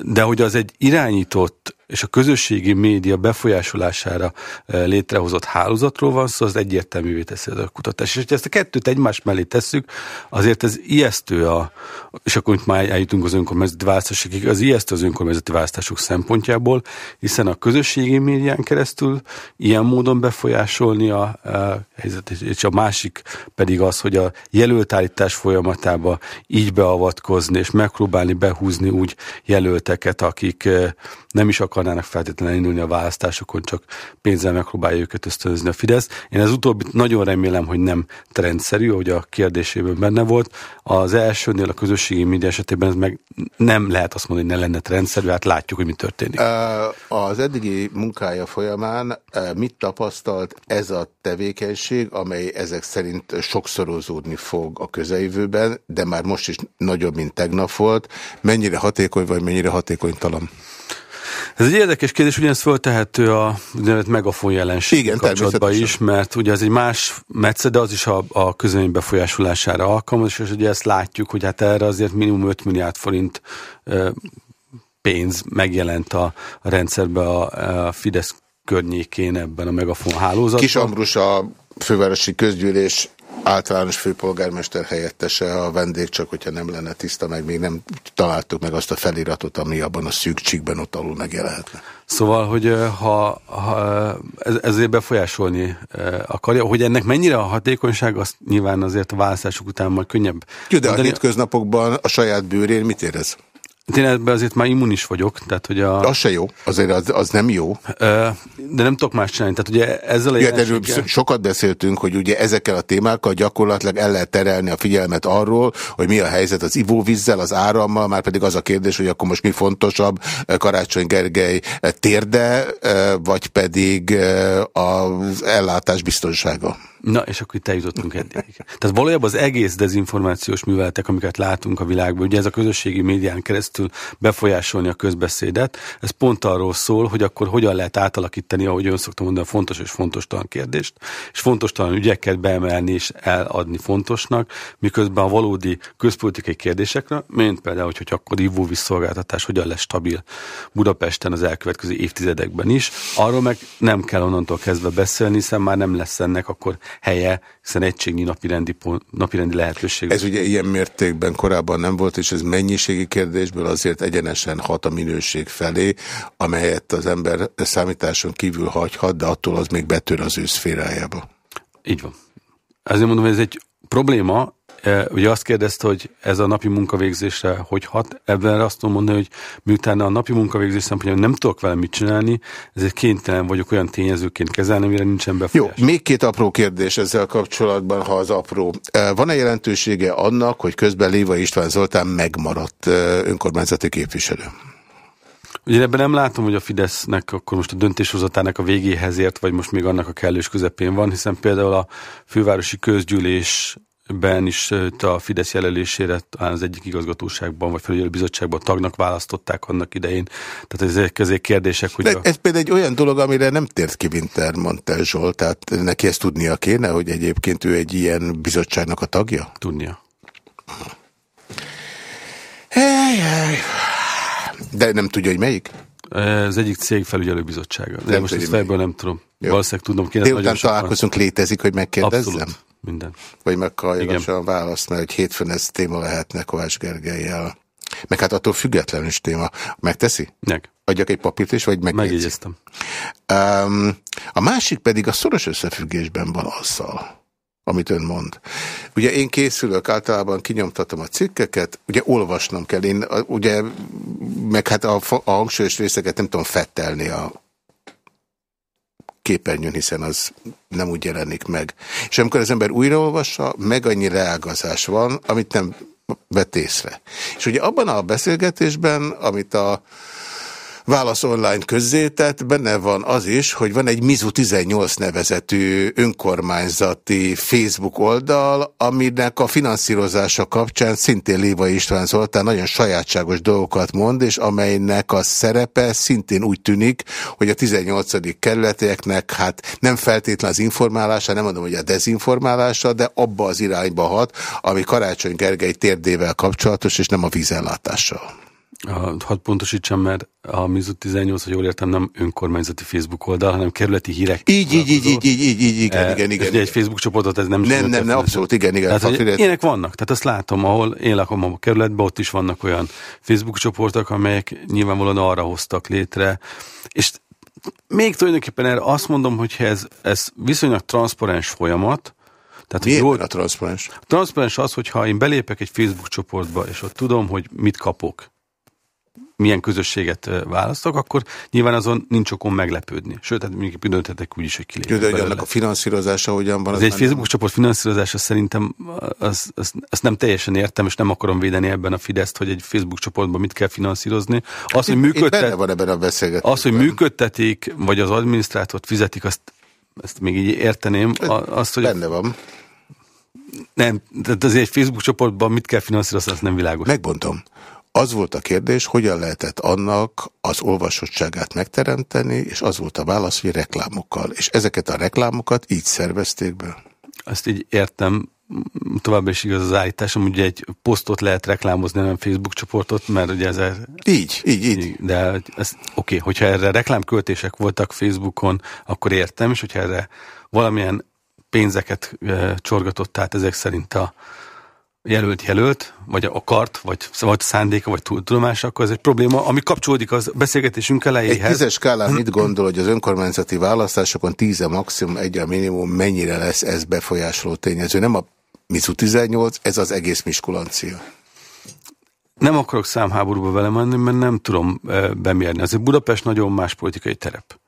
de hogy az egy irányított és a közösségi média befolyásolására e, létrehozott hálózatról van szó, az egyértelművé teszi a kutatás. És hogyha ezt a kettőt egymás mellé tesszük, azért ez ijesztő, a, és akkor itt már eljutunk az önkormányzati választásokig, az ijesztő az önkormányzati választások szempontjából, hiszen a közösségi médián keresztül ilyen módon befolyásolni a, a helyzetet, és a másik pedig az, hogy a jelöltállítás folyamatába így beavatkozni, és megpróbálni behúzni úgy jelölteket, akik e, nem is akarnának feltétlenül indulni a választásokon, csak pénzzel megpróbálja őket ösztönözni a Fidesz. Én az utóbbit nagyon remélem, hogy nem trendszerű, hogy a kérdésében benne volt. Az elsőnél a közösségi média esetében ez meg nem lehet azt mondani, hogy ne lenne trendszerű, hát látjuk, hogy mi történik. Az eddigi munkája folyamán mit tapasztalt ez a tevékenység, amely ezek szerint sokszorozódni fog a közeljövőben, de már most is nagyobb, mint tegnap volt. Mennyire hatékony, vagy mennyire hatékonytalan? Ez egy érdekes kérdés, ugyanezt föltehető a megafon jelenség Igen, kapcsolatban is, mert ugye ez egy más metsze, de az is a, a közömény befolyásolására alkalmas, és ugye ezt látjuk, hogy hát erre azért minimum 5 milliárd forint pénz megjelent a, a rendszerbe a, a Fidesz környékén ebben a megafon hálózatban. Kis Ambrus a fővárosi közgyűlés általános főpolgármester helyettese a vendég, csak hogyha nem lenne tiszta, meg még nem találtuk meg azt a feliratot, ami abban a szűk csíkben ott alul megjelenhetne. Szóval, hogy ha, ha ez, ezért befolyásolni akarja, hogy ennek mennyire a hatékonyság, azt nyilván azért a választások után majd könnyebb. Jó, de mondani. a hétköznapokban a saját bőrén mit érez? Én ebben azért már immunis vagyok, tehát hogy a... Az se jó, azért az, az nem jó. De nem tudok más csinálni, tehát ugye ezzel a ja, jelenséggel... Sokat beszéltünk, hogy ugye ezekkel a témákkal gyakorlatilag el lehet terelni a figyelmet arról, hogy mi a helyzet az ivóvízzel, az árammal, már pedig az a kérdés, hogy akkor most mi fontosabb, Karácsony Gergely térde, vagy pedig az ellátás biztonsága. Na, és akkor itt eljutottunk eddig. Tehát valójában az egész dezinformációs műveletek, amiket látunk a világban, ugye ez a közösségi médián keresztül befolyásolni a közbeszédet, ez pont arról szól, hogy akkor hogyan lehet átalakítani, ahogy ön szoktam mondani, a fontos és fontos talan kérdést, és fontos talan ügyeket beemelni és eladni fontosnak, miközben a valódi közpolitikai kérdésekre, mint például, hogy, hogy akkor ivóvíz szolgáltatás hogyan lesz stabil Budapesten az elkövetkező évtizedekben is, arról meg nem kell onnantól kezdve beszélni, hiszen már nem lesz ennek akkor helye, hiszen egységnyi napirendi, napirendi lehetőség. Ez ugye ilyen mértékben korábban nem volt, és ez mennyiségi kérdésből azért egyenesen hat a minőség felé, amelyet az ember számításon kívül hagyhat, de attól az még betör az ő szférájába. Így van. Azért mondom, hogy ez egy probléma, Ugye azt kérdezte, hogy ez a napi munkavégzésre hogy hat. Ebben azt tudom mondani, hogy miután a napi munkavégzés szempontjából nem tudok vele mit csinálni, ezért kénytelen vagyok olyan tényezőként kezelni, amire nincsen befolyás. Jó, még két apró kérdés ezzel kapcsolatban, ha az apró. Van-e jelentősége annak, hogy közben Léva István Zoltán megmaradt önkormányzati képviselő? Ugye ebben nem látom, hogy a Fidesznek akkor most a döntéshozatának a végéhez ért, vagy most még annak a kellős közepén van, hiszen például a fővárosi közgyűlés ben is a Fidesz jelölésére talán az egyik igazgatóságban, vagy felügyelőbizottságban tagnak választották annak idején. Tehát ezek, ezek kérdések, hogy... De a... Ez például egy olyan dolog, amire nem tért ki Winter Zsolt, tehát neki ezt tudnia kéne, hogy egyébként ő egy ilyen bizottságnak a tagja? Tudnia. De nem tudja, hogy melyik? Ez egyik cég felügyelőbizottsága. De nem most ezt fejből nem tudom. Jó. Valószínűleg tudom. Kéne Délután találkozunk, létezik, hogy megkérdezzem? Abszolút minden. Vagy meghallgassam a választ, mert hogy hétfőn ez téma lehetne Kovács Gergelyel. Meg hát attól függetlenül is téma. Megteszi? Meg. Adjak egy papírt is, vagy megjegyzi? Megjegyeztem. Um, a másik pedig a szoros összefüggésben van azzal, amit ön mond. Ugye én készülök, általában kinyomtatom a cikkeket, ugye olvasnom kell, én ugye, meg hát a, a hangsúlyos részeket nem tudom fettelni a képernyőn, hiszen az nem úgy jelenik meg. És amikor az ember újraolvassa, meg annyi reágazás van, amit nem vett észre. És ugye abban a beszélgetésben, amit a Válasz online közzétett, benne van az is, hogy van egy Mizu 18 nevezetű önkormányzati Facebook oldal, aminek a finanszírozása kapcsán szintén Léva István Zoltán nagyon sajátságos dolgokat mond, és amelynek a szerepe szintén úgy tűnik, hogy a 18. kerületieknek hát nem feltétlen az informálása, nem mondom, hogy a dezinformálása, de abba az irányba hat, ami Karácsony Gergely térdével kapcsolatos, és nem a vízellátással. Hadd pontosítsam, mert a Mizu 18, hogy jól értem, nem önkormányzati Facebook oldal, hanem kerületi hírek. Így, így, így, így, így, így, így, igen, igen, igen. És egy Facebook csoportot ez nem Nem, nem, nem, abszolút, igen, igen. Tehát, hogy ilyenek vannak, tehát azt látom, ahol én lakom a kerületben, ott is vannak olyan Facebook csoportok, amelyek nyilvánvalóan arra hoztak létre, és még tulajdonképpen erre azt mondom, hogy ez, ez viszonylag transzparens folyamat, tehát, Miért jól, a transzparens? A transzparens az, hogyha én belépek egy Facebook csoportba, és ott tudom, hogy mit kapok, milyen közösséget választok, akkor nyilván azon nincs okon meglepődni. Sőt, tehát mondjuk dönthetek úgy is, hogy kilépek De, hogy annak a finanszírozása hogyan van? Ez egy Facebook csoport finanszírozása szerintem az, az, azt nem teljesen értem, és nem akarom védeni ebben a Fideszt, hogy egy Facebook csoportban mit kell finanszírozni. Az, hogy, működtet, van ebben a az, hogy működtetik, vagy az adminisztrátort fizetik, azt, ezt még így érteném. Azt, hogy benne van. Nem, tehát azért egy Facebook csoportban mit kell finanszírozni, az nem világos. Megbontom. Az volt a kérdés, hogyan lehetett annak az olvasottságát megteremteni, és az volt a válasz, hogy reklámokkal. És ezeket a reklámokat így szervezték be. Ezt így értem, tovább is igaz az állításom, ugye egy posztot lehet reklámozni, nem Facebook csoportot, mert ugye ez... Így, így, így. De ez oké, okay, hogyha erre reklámköltések voltak Facebookon, akkor értem, és hogyha erre valamilyen pénzeket e, csorgatott át ezek szerint a jelölt jelölt, vagy a kart, vagy, vagy szándéka, vagy tudomása, akkor ez egy probléma, ami kapcsolódik az beszélgetésünk elejéhez. Egy tízes skálán mit gondol, hogy az önkormányzati választásokon tíze maximum, egy a minimum, mennyire lesz ez befolyásoló tényező? Nem a Mizu 18, ez az egész Miskulancia. Nem akarok számháborúba vele menni, mert nem tudom bemérni. Azért Budapest nagyon más politikai terep.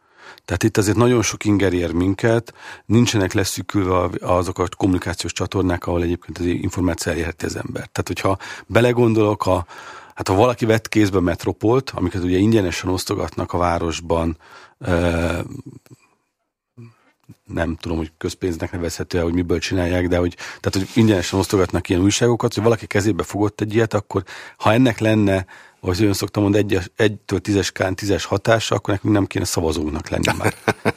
Tehát itt azért nagyon sok inger ér minket, nincsenek leszűkülve azok a kommunikációs csatornák, ahol egyébként az információ elérheti az ember. Tehát, hogyha belegondolok a, Hát ha valaki vett kézbe metropolt, amiket ugye ingyenesen osztogatnak a városban, nem tudom, hogy közpénznek nevezhető hogy miből csinálják, de hogy, tehát, hogy ingyenesen osztogatnak ilyen újságokat, hogy valaki kezébe fogott egy ilyet, akkor ha ennek lenne ahogy ön szoktam mondani, egy, egytől tízes kán tízes hatása, akkor nekünk nem kéne szavazónak lenni már.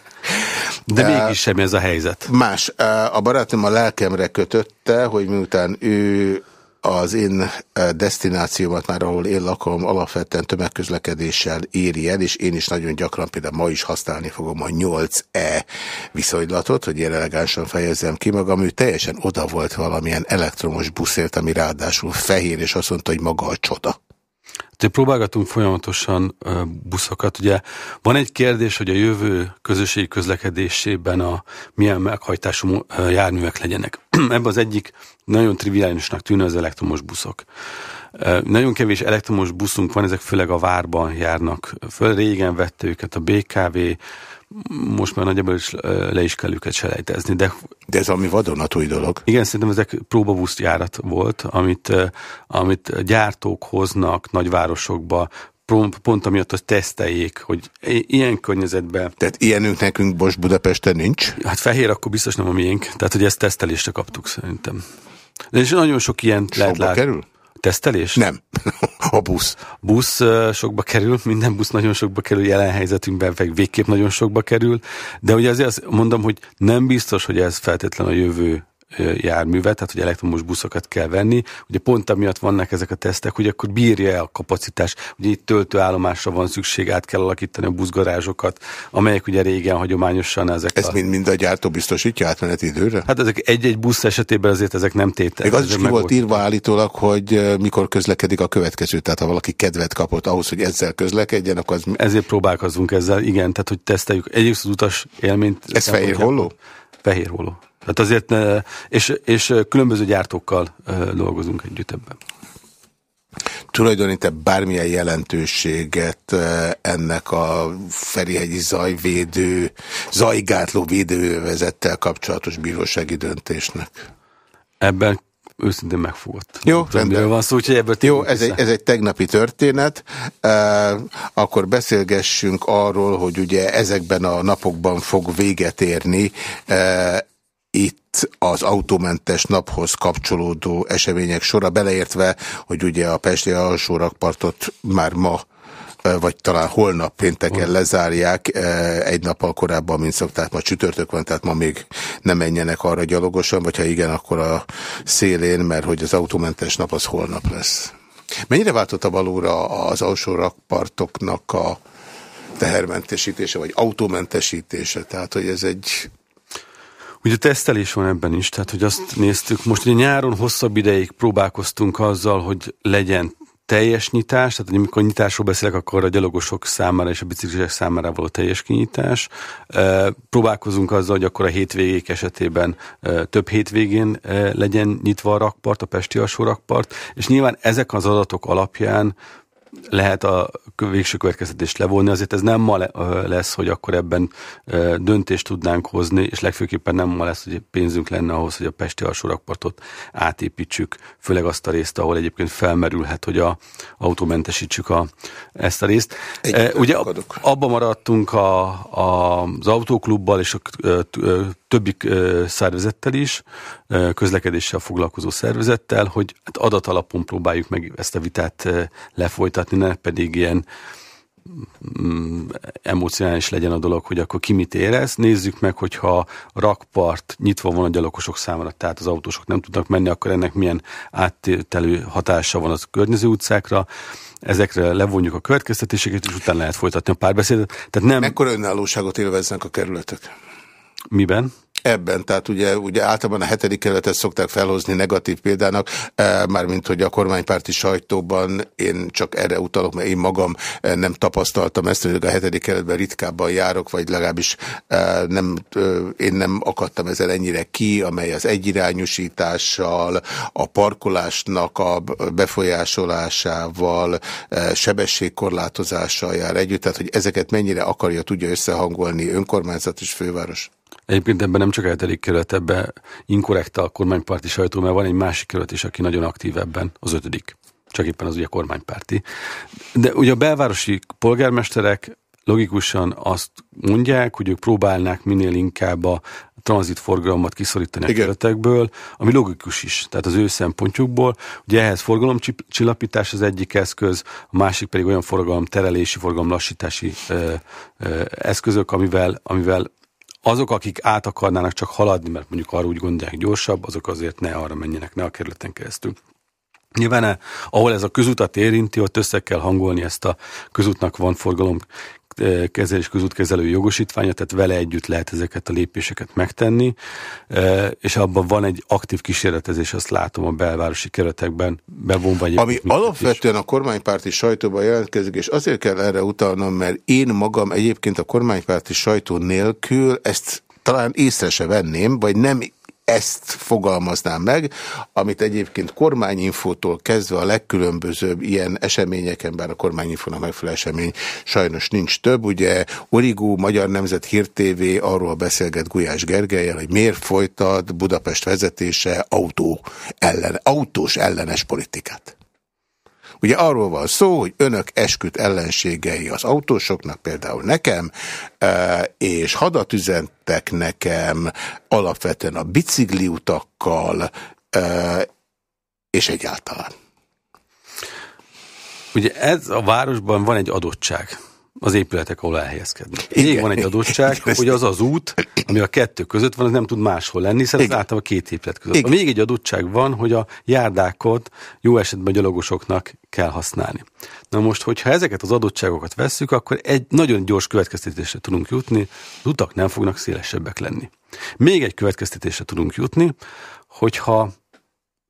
De mégis semmi ez a helyzet. Más. A barátom a lelkemre kötötte, hogy miután ő az én destinációmat már, ahol én lakom, alapvetően tömegközlekedéssel éri el, és én is nagyon gyakran, például ma is használni fogom a 8E viszonylatot, hogy én elegánsan fejezzem ki magam. Ő teljesen oda volt valamilyen elektromos buszért, ami ráadásul fehér, és azt mondta, hogy maga a csoda. Tehát próbálgatunk folyamatosan buszokat. Ugye van egy kérdés, hogy a jövő közösségi közlekedésében a milyen meghajtású járművek legyenek. Ebben az egyik nagyon triviálisnak tűnő az elektromos buszok. Nagyon kevés elektromos buszunk van, ezek főleg a várban járnak. Föl régen vette őket a BKV, most már nagyjából is le is kell őket selejtezni. De, de ez ami vadonatúj dolog. Igen, szerintem ezek próbabusz járat volt, amit, amit gyártók hoznak nagyvárosokba, pont amiatt azt teszteljék, hogy ilyen környezetben... Tehát ilyenünk nekünk most Budapesten nincs? Hát fehér akkor biztos nem a miénk, tehát hogy ezt tesztelésre kaptuk szerintem. De és nagyon sok ilyen lehet látni. kerül? Tesztelés? Nem. A busz. Busz sokba kerül, minden busz nagyon sokba kerül, jelen helyzetünkben végképp nagyon sokba kerül, de ugye azért azt mondom, hogy nem biztos, hogy ez feltétlen a jövő járművet, tehát hogy elektromos buszokat kell venni. Ugye pont amiatt vannak ezek a tesztek, hogy akkor bírja a kapacitás. Ugye itt töltőállomásra van szükség, át kell alakítani a buszgarázsokat, amelyek ugye régen hagyományosan ezek Ez a... mind, mind a gyártó biztosítja átmeneti időre? Hát ezek egy-egy busz esetében azért ezek nem tétel. Még az is ki volt írva állítólag, hogy mikor közlekedik a következő, tehát ha valaki kedvet kapott ahhoz, hogy ezzel közlekedjen, akkor az... Ezért próbálkozunk ezzel, igen, tehát hogy teszteljük. Egyébként az utas élményt... Ez fehér holló? Fehér holló. Tehát azért, és, és különböző gyártókkal dolgozunk együtt ebben. Tulajdonített bármilyen jelentőséget ennek a Ferihegyi zajvédő, zajgátló védővezettel kapcsolatos bírósági döntésnek? Ebben őszintén megfogott. Jó, rendben. van szó, úgyhogy ebből Jó, ez egy, ez egy tegnapi történet. E, akkor beszélgessünk arról, hogy ugye ezekben a napokban fog véget érni e, itt az autómentes naphoz kapcsolódó események sora, beleértve, hogy ugye a Pesti alsó rakpartot már ma vagy talán holnap pénteken lezárják egy nappal korábban, mint szokták, ma csütörtök van, tehát ma még nem menjenek arra gyalogosan, vagy ha igen, akkor a szélén, mert hogy az autómentes nap az holnap lesz. Mennyire váltotta valóra az alsó rakpartoknak a tehermentesítése, vagy autómentesítése? Tehát, hogy ez egy Ugye tesztelés van ebben is, tehát hogy azt néztük, most ugye nyáron hosszabb ideig próbálkoztunk azzal, hogy legyen teljes nyitás, tehát amikor nyitásról beszélek, akkor a gyalogosok számára és a biciklisek számára való teljes kinyitás. Próbálkozunk azzal, hogy akkor a hétvégék esetében több hétvégén legyen nyitva a rakpart, a Pesti alsó rakpart, és nyilván ezek az adatok alapján lehet a végső következtetést levonni, azért ez nem ma lesz, hogy akkor ebben döntést tudnánk hozni, és legfőképpen nem ma lesz, hogy pénzünk lenne ahhoz, hogy a Pesti alsórakpartot átépítsük, főleg azt a részt, ahol egyébként felmerülhet, hogy a autómentesítsük a, ezt a részt. Egyébként Ugye abban maradtunk a, a, az autóklubbal és a többi szervezettel is, közlekedéssel foglalkozó szervezettel, hogy hát adatalapon próbáljuk meg ezt a vitát lefolytatni, ne pedig ilyen mm, emocionális legyen a dolog, hogy akkor ki mit érez. Nézzük meg, hogyha rakpart nyitva van a gyalogosok számára, tehát az autósok nem tudnak menni, akkor ennek milyen áttelő hatása van az környező utcákra. Ezekre levonjuk a következtetéseket, és utána lehet folytatni a párbeszédet. Tehát nem... Mekkora önállóságot élveznek a kerületek? Miben? ebben, tehát ugye, ugye általában a hetedik kerületet szokták felhozni negatív példának, e, mármint hogy a kormánypárti sajtóban én csak erre utalok, mert én magam e, nem tapasztaltam ezt, hogy a hetedik kerületben ritkábban járok, vagy legalábbis e, nem, én nem akadtam ezzel ennyire ki, amely az egyirányosítással, a parkolásnak a befolyásolásával, sebességkorlátozással jár együtt, tehát hogy ezeket mennyire akarja, tudja összehangolni önkormányzat és főváros? Egyébként ebben nem csak eltelik kerület, ebben inkorrekt a kormánypárti sajtó, mert van egy másik kerület is, aki nagyon aktív ebben, az ötödik. Csak éppen az ugye kormánypárti. De ugye a belvárosi polgármesterek logikusan azt mondják, hogy ők próbálnák minél inkább a tranzitforgalmat kiszorítani a kerületekből, ami logikus is, tehát az ő szempontjukból. Ugye ehhez forgalomcsillapítás az egyik eszköz, a másik pedig olyan forgalom terelési, forgalom lassítási ö, ö, eszközök, amivel, amivel azok, akik át akarnának csak haladni, mert mondjuk arra úgy gondolják gyorsabb, azok azért ne arra menjenek, ne a kerületen keresztül. Nyilván, eh, ahol ez a közutat érinti, ott össze kell hangolni ezt a közútnak van forgalom kezelés közútkezelő jogosítványa, tehát vele együtt lehet ezeket a lépéseket megtenni, és abban van egy aktív kísérletezés, azt látom a belvárosi keretekben bevonva egy. Ami alapvetően is. a kormánypárti sajtóban jelentkezik, és azért kell erre utalnom, mert én magam egyébként a kormánypárti sajtó nélkül ezt talán észre se venném, vagy nem ezt fogalmaznám meg, amit egyébként kormányinfótól kezdve a legkülönbözőbb ilyen eseményeken, bár a kormányinfónak megfelelő esemény sajnos nincs több, ugye Origó, Magyar Nemzet Hír TV arról beszélget Gulyás Gergelyel, hogy miért folytat Budapest vezetése autó ellen, autós ellenes politikát. Ugye arról van szó, hogy önök esküt ellenségei az autósoknak, például nekem, e, és hadat üzentek nekem alapvetően a bicikliutakkal, e, és egyáltalán. Ugye ez a városban van egy adottság az épületek, ahol elhelyezkednek. Még van egy adottság, Igen, hogy az az út, ami a kettő között van, az nem tud máshol lenni, hiszen az általában két épület között. Igen. Még egy adottság van, hogy a járdákat jó esetben gyalogosoknak kell használni. Na most, hogyha ezeket az adottságokat vesszük, akkor egy nagyon gyors következtetésre tudunk jutni, az utak nem fognak szélesebbek lenni. Még egy következtetésre tudunk jutni, hogyha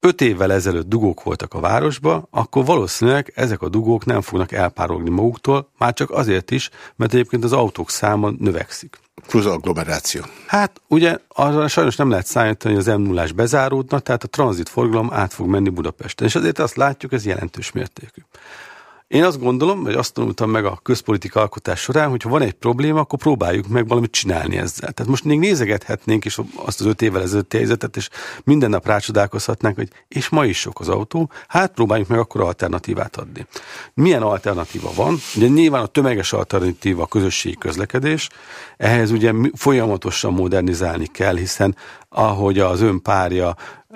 öt évvel ezelőtt dugók voltak a városba, akkor valószínűleg ezek a dugók nem fognak elpárolni maguktól, már csak azért is, mert egyébként az autók száma növekszik. Plusz agglomeráció. Hát ugye arra sajnos nem lehet számítani, hogy az m 0 bezáródna, tehát a tranzit forgalom át fog menni Budapesten, és azért azt látjuk, ez jelentős mértékű. Én azt gondolom, vagy azt tanultam meg a közpolitika alkotás során, hogy ha van egy probléma, akkor próbáljuk meg valamit csinálni ezzel. Tehát most még nézegethetnénk is azt az öt évvel ezelőtti helyzetet, és minden nap rácsodálkozhatnánk, hogy és ma is sok az autó, hát próbáljuk meg akkor alternatívát adni. Milyen alternatíva van? Ugye nyilván a tömeges alternatíva a közösségi közlekedés, ehhez ugye folyamatosan modernizálni kell, hiszen ahogy az ön párja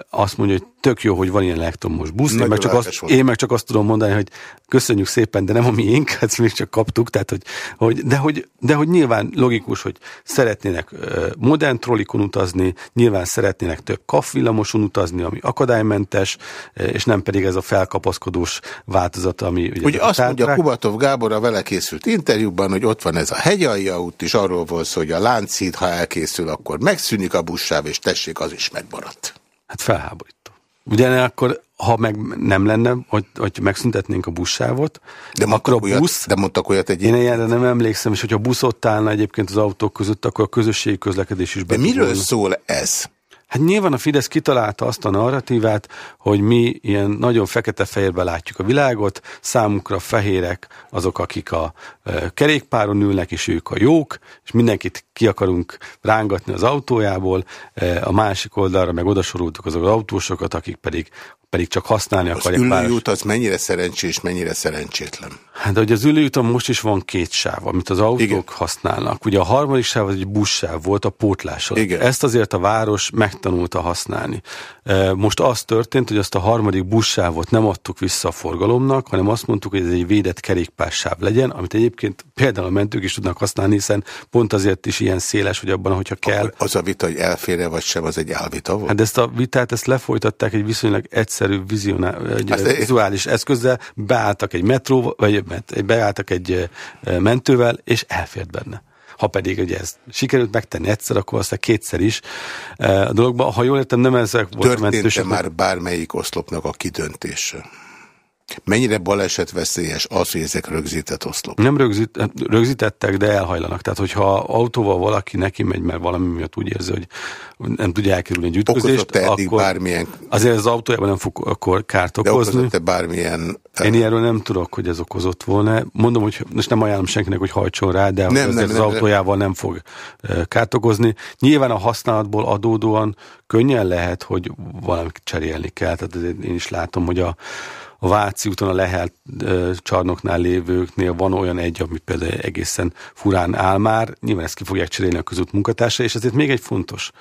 azt mondja, hogy tök jó, hogy van ilyen elektromos busz. Én meg, csak azt, én meg csak azt tudom mondani, hogy köszönjük szépen, de nem a miénk, ezt még csak kaptuk, tehát hogy, hogy, de, hogy, de hogy nyilván logikus, hogy szeretnének modern trollikon utazni, nyilván szeretnének több kafvillamoson utazni, ami akadálymentes, és nem pedig ez a felkapaszkodós változat, ami... Ugye, ugye azt mondja Kubatov Gábor a vele készült interjúban, hogy ott van ez a hegyalja út, és arról volt szó, hogy a Lánchíd, ha elkészül, akkor megszűnik a buszsáv, és tessék, az is megmaradt. Hát felháborító. Ugye akkor, ha meg nem lenne, hogy, hogy megszüntetnénk a buszsávot, de akkor a busz... de mondtak olyat egy... Én ilyenre nem emlékszem, és hogyha busz ott állna egyébként az autók között, akkor a közösségi közlekedés is De miről volna. szól ez? Hát nyilván a Fidesz kitalálta azt a narratívát, hogy mi ilyen nagyon fekete-fehérbe látjuk a világot, számukra fehérek azok, akik a kerékpáron ülnek, és ők a jók, és mindenkit ki akarunk rángatni az autójából, a másik oldalra meg odasorultuk azok az autósokat, akik pedig pedig csak használni az akarják. Az ülőjút az mennyire szerencsés, mennyire szerencsétlen? Hát, hogy az ülőjúton most is van két sáv, amit az autók Igen. használnak. Ugye a harmadik sáv az egy buszsáv volt a pótlásod. Igen. Ezt azért a város megtanulta használni. Most az történt, hogy azt a harmadik buszsávot nem adtuk vissza a forgalomnak, hanem azt mondtuk, hogy ez egy védett kerékpársáv legyen, amit egyébként például a mentők is tudnak használni, hiszen pont azért is ilyen széles, hogy abban, hogyha kell. Akkor az a vita, hogy elfére vagy sem, az egy elvita volt? Hát ezt a vitát, ezt lefolytatták egy viszonylag egyszerű egy vizuális eszközzel, beálltak egy metró, vagy beálltak egy mentővel, és elfért benne ha pedig ugye ezt sikerült megtenni egyszer, akkor aztán kétszer is a dologban. Ha jól értem, nem ezek volt Történt-e már bármelyik oszlopnak a kidöntése? Mennyire balesetveszélyes az, hogy ezek rögzített oszlop? Nem rögzít, rögzítettek, de elhajlanak. Tehát, hogyha autóval valaki neki megy, mert valami miatt úgy érzi, hogy nem tudja elkerülni egy ütközést, akkor bármilyen... azért az autójában nem fog akkor kárt okozni. De bármilyen... Én ilyenről nem tudok, hogy ez okozott volna. Mondom, hogy most nem ajánlom senkinek, hogy hajtson rá, de nem, nem, az nem, autójával nem. nem fog kárt okozni. Nyilván a használatból adódóan könnyen lehet, hogy valamit cserélni kell. Tehát én is látom, hogy a a Váci úton a Lehel csarnoknál lévőknél van olyan egy, ami például egészen furán áll már, nyilván ezt ki fogják cserélni a közút munkatársa, és azért még egy fontos,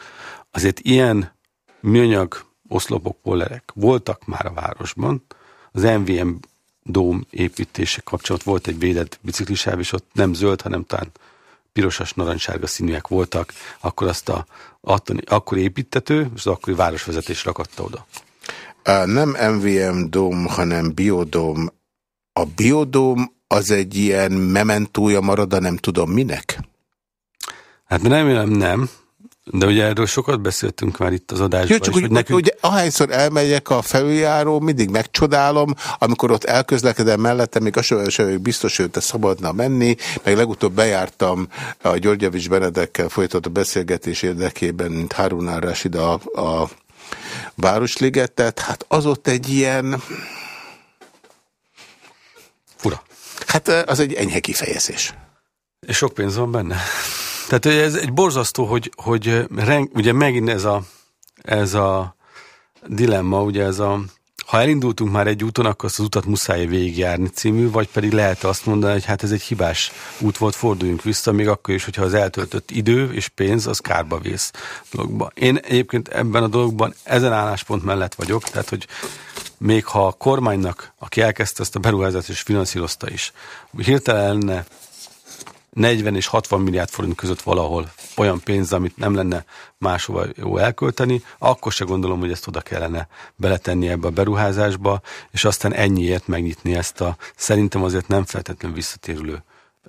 azért ilyen műanyag oszlopok, pollerek voltak már a városban, az MVM dóm építése kapcsolat volt egy védett biciklisáv, és ott nem zöld, hanem talán pirosas, narancssárga színűek voltak, akkor azt a, akkor építető, és az akkori városvezetés rakatta oda. Nem MVM dom, hanem biodom. A biodom az egy ilyen mementója marad, de nem tudom minek? Hát remélem nem, de ugye erről sokat beszéltünk már itt az adásban. Jó, csak hogy, nekünk... ugye ahányszor elmegyek a felüljáró, mindig megcsodálom, amikor ott elközlekedem mellette, még azt sem biztos, hogy te szabadna menni, meg legutóbb bejártam a Györgyevics Benedekkel folytatott beszélgetés érdekében, mint Harun Rashid a, a Városligetet, hát az ott egy ilyen... Fura. Hát az egy enyhe kifejezés. És sok pénz van benne. Tehát ez egy borzasztó, hogy, hogy reng, ugye megint ez a, ez a dilemma, ugye ez a ha elindultunk már egy úton, akkor azt az utat muszáj végigjárni című, vagy pedig lehet azt mondani, hogy hát ez egy hibás út volt, forduljunk vissza, még akkor is, hogyha az eltöltött idő és pénz az kárba vész dologba. Én egyébként ebben a dologban ezen álláspont mellett vagyok, tehát hogy még ha a kormánynak, aki elkezdte ezt a beruházást és finanszírozta is, hirtelen lenne 40 és 60 milliárd forint között valahol olyan pénz, amit nem lenne máshova jó elkölteni, akkor se gondolom, hogy ezt oda kellene beletenni ebbe a beruházásba, és aztán ennyiért megnyitni ezt a szerintem azért nem feltétlenül visszatérülő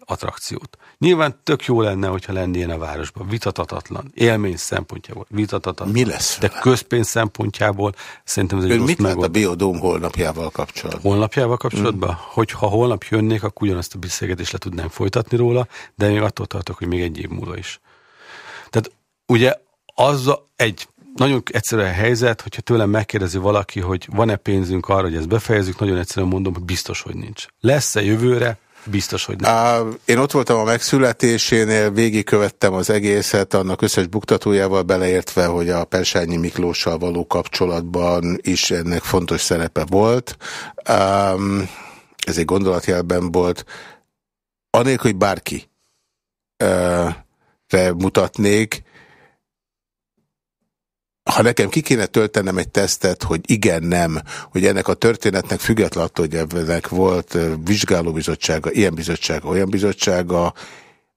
attrakciót. Nyilván tök jó lenne, hogyha lenne ilyen a városban. Vitatatlan. Élmény szempontjából. Vitatatlan. Mi lesz? De közpénz szempontjából szerintem ez egy Ön mit lát a Biodóm holnapjával kapcsolatban? Holnapjával kapcsolatban? Mm. Hogyha holnap jönnék, akkor ugyanazt a beszélgetést le tudnánk folytatni róla, de még attól tartok, hogy még egy év múlva is. Tehát ugye az a, egy nagyon egyszerű a helyzet, hogyha tőlem megkérdezi valaki, hogy van-e pénzünk arra, hogy ezt befejezzük, nagyon egyszerűen mondom, hogy biztos, hogy nincs. Lesz-e jövőre? Biztos, hogy nem. Uh, én ott voltam a megszületésénél, végigkövettem az egészet, annak összes buktatójával beleértve, hogy a Persányi Miklóssal való kapcsolatban is ennek fontos szerepe volt. Um, ez egy gondolatjelben volt. Anélkül, hogy bárki uh, mutatnék, ha nekem ki kéne töltenem egy tesztet, hogy igen, nem, hogy ennek a történetnek függetlenül attól, hogy ennek volt vizsgálóbizottsága, ilyen bizottsága, olyan bizottsága,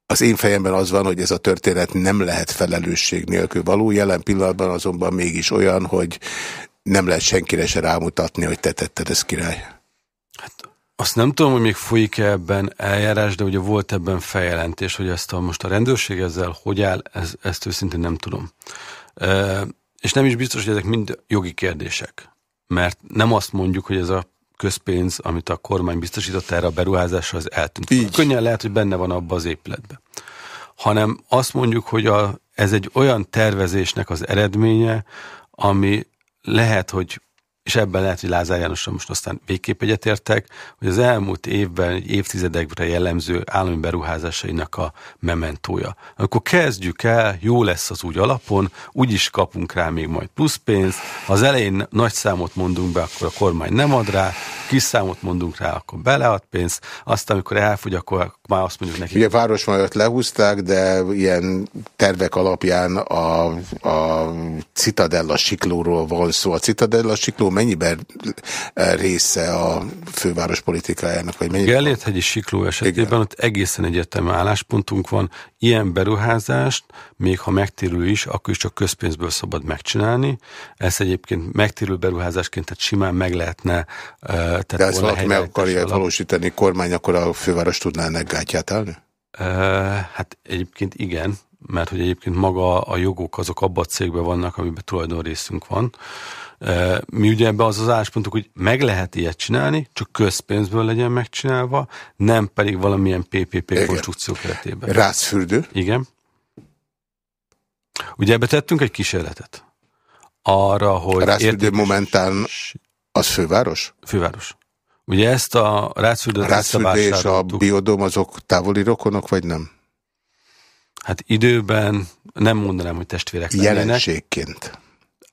az én fejemben az van, hogy ez a történet nem lehet felelősség nélkül való, jelen pillanatban azonban mégis olyan, hogy nem lehet senkire se rámutatni, hogy te tetted, ez király. Hát azt nem tudom, hogy még folyik-e ebben eljárás, de ugye volt ebben feljelentés, hogy ezt a, most a rendőrség ezzel hogy áll, ez, ezt őszintén nem tudom. És nem is biztos, hogy ezek mind jogi kérdések. Mert nem azt mondjuk, hogy ez a közpénz, amit a kormány biztosított erre a beruházásra, az eltűnt. Így. Könnyen lehet, hogy benne van abba az épületben. Hanem azt mondjuk, hogy a, ez egy olyan tervezésnek az eredménye, ami lehet, hogy és ebben lehet, hogy Lázár Jánosra most aztán végképp egyetértek, hogy az elmúlt évben, évtizedekre jellemző állami beruházásainak a mementója. Akkor kezdjük el, jó lesz az úgy alapon, úgy is kapunk rá még majd plusz pénzt, ha az elején nagy számot mondunk be, akkor a kormány nem ad rá, kis számot mondunk rá, akkor belead pénzt, aztán amikor elfogy, akkor már azt mondjuk neki. Ugye Városmajort lehúzták, de ilyen tervek alapján a, a Citadella siklóról van szó. A Citadella sikló mennyiben része a főváros politikájának? Vagy mennyiben? Gellért-hegyi sikló esetében Igen. ott egészen egyértelmű álláspontunk van. Ilyen beruházást, még ha megtérül is, akkor is csak közpénzből szabad megcsinálni. Ez egyébként megtérül beruházásként, tehát simán meg lehetne. Tehát De ezt valaki meg akarja valósítani kormány, akkor a főváros tudná ennek gátját állni? Hát egyébként igen, mert hogy egyébként maga a jogok azok abban a cégben vannak, amiben tulajdonrészünk van. Mi ugye ebben az az álláspontok, hogy meg lehet ilyet csinálni, csak közpénzből legyen megcsinálva, nem pedig valamilyen PPP Igen. konstrukció keretében. Rászfürdő? Igen. Ugye ebbe tettünk egy kísérletet. Arra, hogy... A értékes... momentán az főváros? Főváros. Ugye ezt a rászfürdőt... A és a biodom azok távoli rokonok, vagy nem? Hát időben nem mondanám, hogy testvérek lennének. Jelenségként.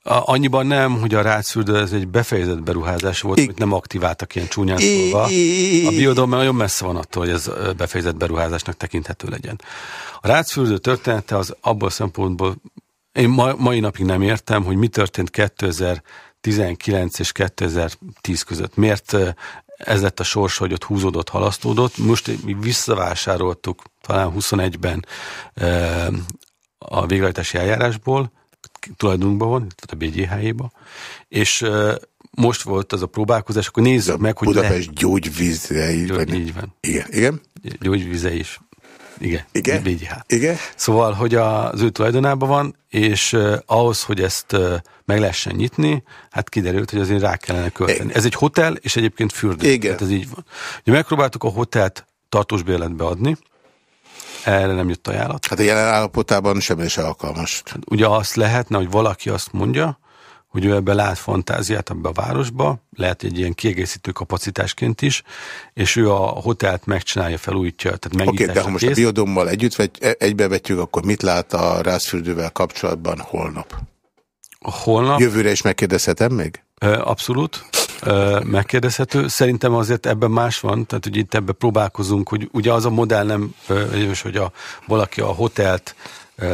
Annyiban nem, hogy a rácfürdő ez egy befejezett beruházás volt, I amit nem aktiváltak ilyen csúnyán szólva. A biodom nagyon messze van attól, hogy ez befejezett beruházásnak tekinthető legyen. A rácfürdő története az abból szempontból, én ma, mai napig nem értem, hogy mi történt 2019 és 2010 között. Miért ez lett a sors, hogy ott húzódott, halasztódott. Most mi visszavásároltuk talán 21-ben a végrehajtási eljárásból, tulajdonunkban van, tehát a BGH-éba, és most volt az a próbálkozás, akkor nézzük meg, hogy Budapest le... gyógyvizei. Gyógy, így van. Igen. Igen? Gyógyvize is. Igen. Igen? BGH. Igen? Szóval, hogy az ő tulajdonában van, és uh, ahhoz, hogy ezt uh, meg lehessen nyitni, hát kiderült, hogy azért rá kellene költeni. Igen. Ez egy hotel, és egyébként fürdő. Igen. Tehát ez így van. Ugye megpróbáltuk a hotelt tartós bérletbe adni, erre nem jött ajánlat. Hát a jelen állapotában semmi sem alkalmas. Hát ugye azt lehetne, hogy valaki azt mondja, hogy ő ebbe lát fantáziát ebbe a városba, lehet egy ilyen kiegészítő kapacitásként is, és ő a hotelt megcsinálja, felújítja, tehát Oké, okay, de ha most kész. a biodommal együtt vegy, e- egybevetjük, akkor mit lát a rászfürdővel kapcsolatban holnap? Holnap? Jövőre is megkérdezhetem még? Abszolút megkérdezhető. Szerintem azért ebben más van, tehát hogy itt ebben próbálkozunk, hogy ugye az a modell nem, hogy a, valaki a hotelt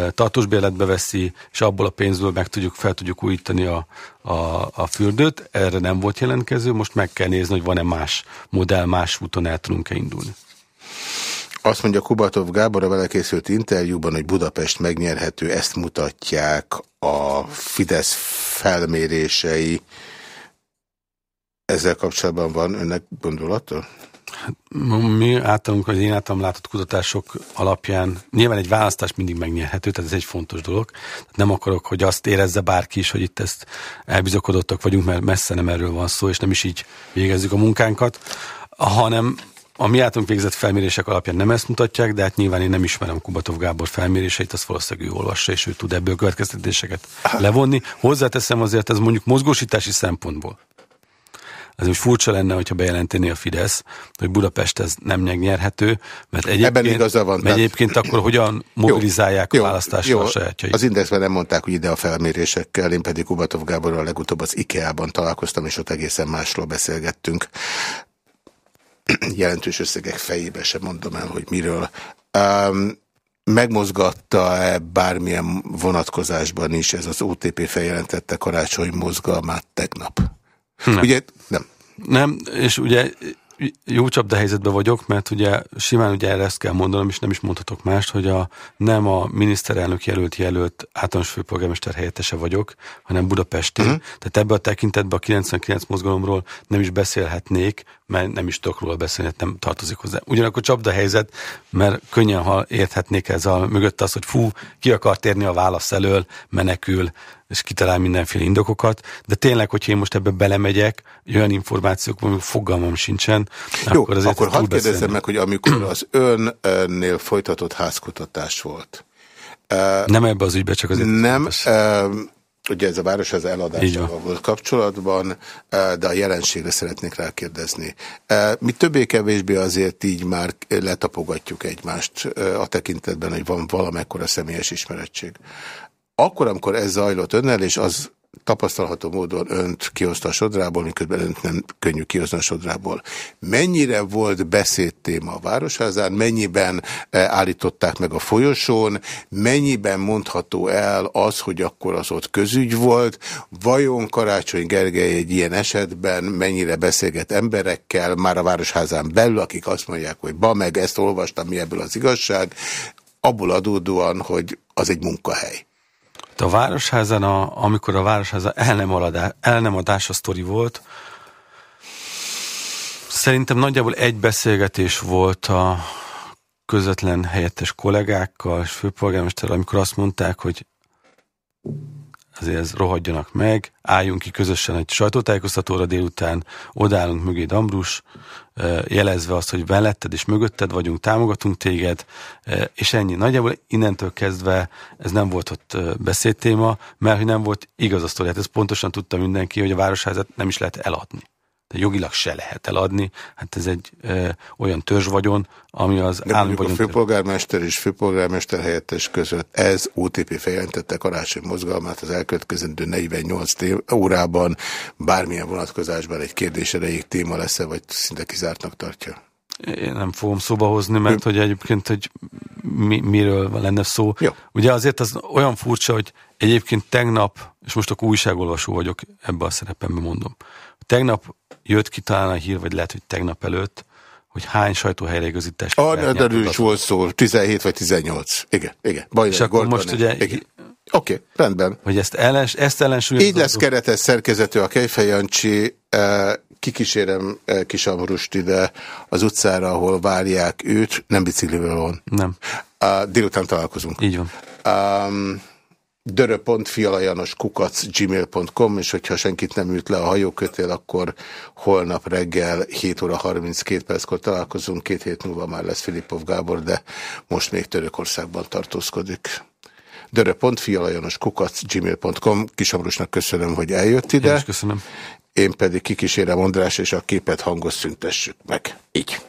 tartós bérletbe veszi, és abból a pénzből meg tudjuk, fel tudjuk újítani a, a, a fürdőt. Erre nem volt jelentkező, most meg kell nézni, hogy van-e más modell, más úton el tudunk-e indulni. Azt mondja Kubatov Gábor a vele készült interjúban, hogy Budapest megnyerhető, ezt mutatják a Fidesz felmérései. Ezzel kapcsolatban van önnek gondolata? Hát, mi általunk, vagy én általam látott kutatások alapján nyilván egy választás mindig megnyerhető, tehát ez egy fontos dolog. Nem akarok, hogy azt érezze bárki is, hogy itt ezt elbizakodottak vagyunk, mert messze nem erről van szó, és nem is így végezzük a munkánkat, hanem a mi általunk végzett felmérések alapján nem ezt mutatják, de hát nyilván én nem ismerem Kubatov Gábor felméréseit, azt valószínűleg ő olvassa, és ő tud ebből következtetéseket levonni. Hozzáteszem azért, ez mondjuk mozgósítási szempontból ez most furcsa lenne, hogyha bejelenteni a Fidesz, hogy Budapest ez nem nyerhető, mert egyébként, Ebben igaza van, mert egyébként akkor hogyan mobilizálják jó, a választásra jó, a sajátjait. Az Indexben nem mondták, hogy ide a felmérésekkel, én pedig Kubatov Gáborral legutóbb az IKEA-ban találkoztam, és ott egészen másról beszélgettünk. Jelentős összegek fejébe sem mondom el, hogy miről. Um, megmozgatta-e bármilyen vonatkozásban is ez az OTP feljelentette karácsony mozgalmát tegnap? Nem. Ugye, nem. Nem, és ugye jó csapda helyzetben vagyok, mert ugye simán ugye erre ezt kell mondanom, és nem is mondhatok mást, hogy a, nem a miniszterelnök jelölt jelölt általános főpolgármester helyettese vagyok, hanem Budapesti. Uh-huh. Tehát ebbe a tekintetben a 99 mozgalomról nem is beszélhetnék, mert nem is tudok róla beszélni, nem tartozik hozzá. Ugyanakkor csapda helyzet, mert könnyen ha érthetnék ez a mögött az, hogy fú, ki akar térni a válasz elől, menekül, és kitalál mindenféle indokokat, de tényleg, hogyha én most ebbe belemegyek, olyan információk, amik fogalmam sincsen, Jó, akkor azért akkor hadd kérdezzem meg, hogy amikor az önnél folytatott házkutatás volt. Nem ebbe az ügybe, csak azért. Nem, Ugye ez a város az eladásával volt kapcsolatban, de a jelenségre szeretnék rákérdezni. Mi többé-kevésbé azért így már letapogatjuk egymást a tekintetben, hogy van valamekkora személyes ismerettség. Akkor, amikor ez zajlott önnel, és az tapasztalható módon önt kihozta a sodrából, miközben önt nem könnyű kihozni a sodrából. Mennyire volt beszédtéma a Városházán, mennyiben eh, állították meg a folyosón, mennyiben mondható el az, hogy akkor az ott közügy volt, vajon Karácsony Gergely egy ilyen esetben mennyire beszélget emberekkel, már a Városházán belül, akik azt mondják, hogy ba meg, ezt olvastam, mi ebből az igazság, abból adódóan, hogy az egy munkahely. A Városházan, a, amikor a Városháza el nem, aladá, el nem adása sztori volt, szerintem nagyjából egy beszélgetés volt a közvetlen helyettes kollégákkal és főpolgármesterrel, amikor azt mondták, hogy azért ez rohadjanak meg, álljunk ki közösen egy sajtótájékoztatóra délután, odállunk mögé Dambrus, jelezve azt, hogy melletted és mögötted vagyunk, támogatunk téged, és ennyi. Nagyjából innentől kezdve ez nem volt ott beszédtéma, mert hogy nem volt igaz a sztori. Hát ezt pontosan tudta mindenki, hogy a városházat nem is lehet eladni de jogilag se lehet eladni. Hát ez egy ö, olyan törzsvagyon, ami az államvagyon... A főpolgármester és főpolgármester helyettes között ez OTP feljelentette karácsony mozgalmát az elkövetkezendő 48 órában bármilyen vonatkozásban egy kérdés erejéig téma lesz-e, vagy szinte kizártnak tartja? Én nem fogom szóba hozni, mert hogy egyébként, hogy mi, miről lenne szó. Jó. Ugye azért az olyan furcsa, hogy egyébként tegnap, és most akkor újságolvasó vagyok, ebbe a szerepemben mondom, tegnap jött ki talán a hír, vagy lehet, hogy tegnap előtt, hogy hány sajtóhelyreigazítás. Ah, de erről is volt szó, 17 vagy 18. Igen, igen. Bajnál, És akkor most ugye... Oké, okay, rendben. Hogy ezt, ellens, ezt ellensúlyozó... Így lesz keretes szerkezetű a Kejfej Jancsi, eh, kikísérem eh, Kisamrust ide az utcára, ahol várják őt, nem biciklivel van. Nem. Uh, délután találkozunk. Így van. Um, dörö.fialajanoskukac.gmail.com és hogyha senkit nem ült le a hajókötél, akkor holnap reggel 7 óra 32 perckor találkozunk, két hét múlva már lesz Filipov Gábor, de most még Törökországban tartózkodik. dörö.fialajanoskukac.gmail.com Kisamrusnak köszönöm, hogy eljött ide. Én köszönöm. Én pedig kikísérem András, és a képet hangos szüntessük meg. Így.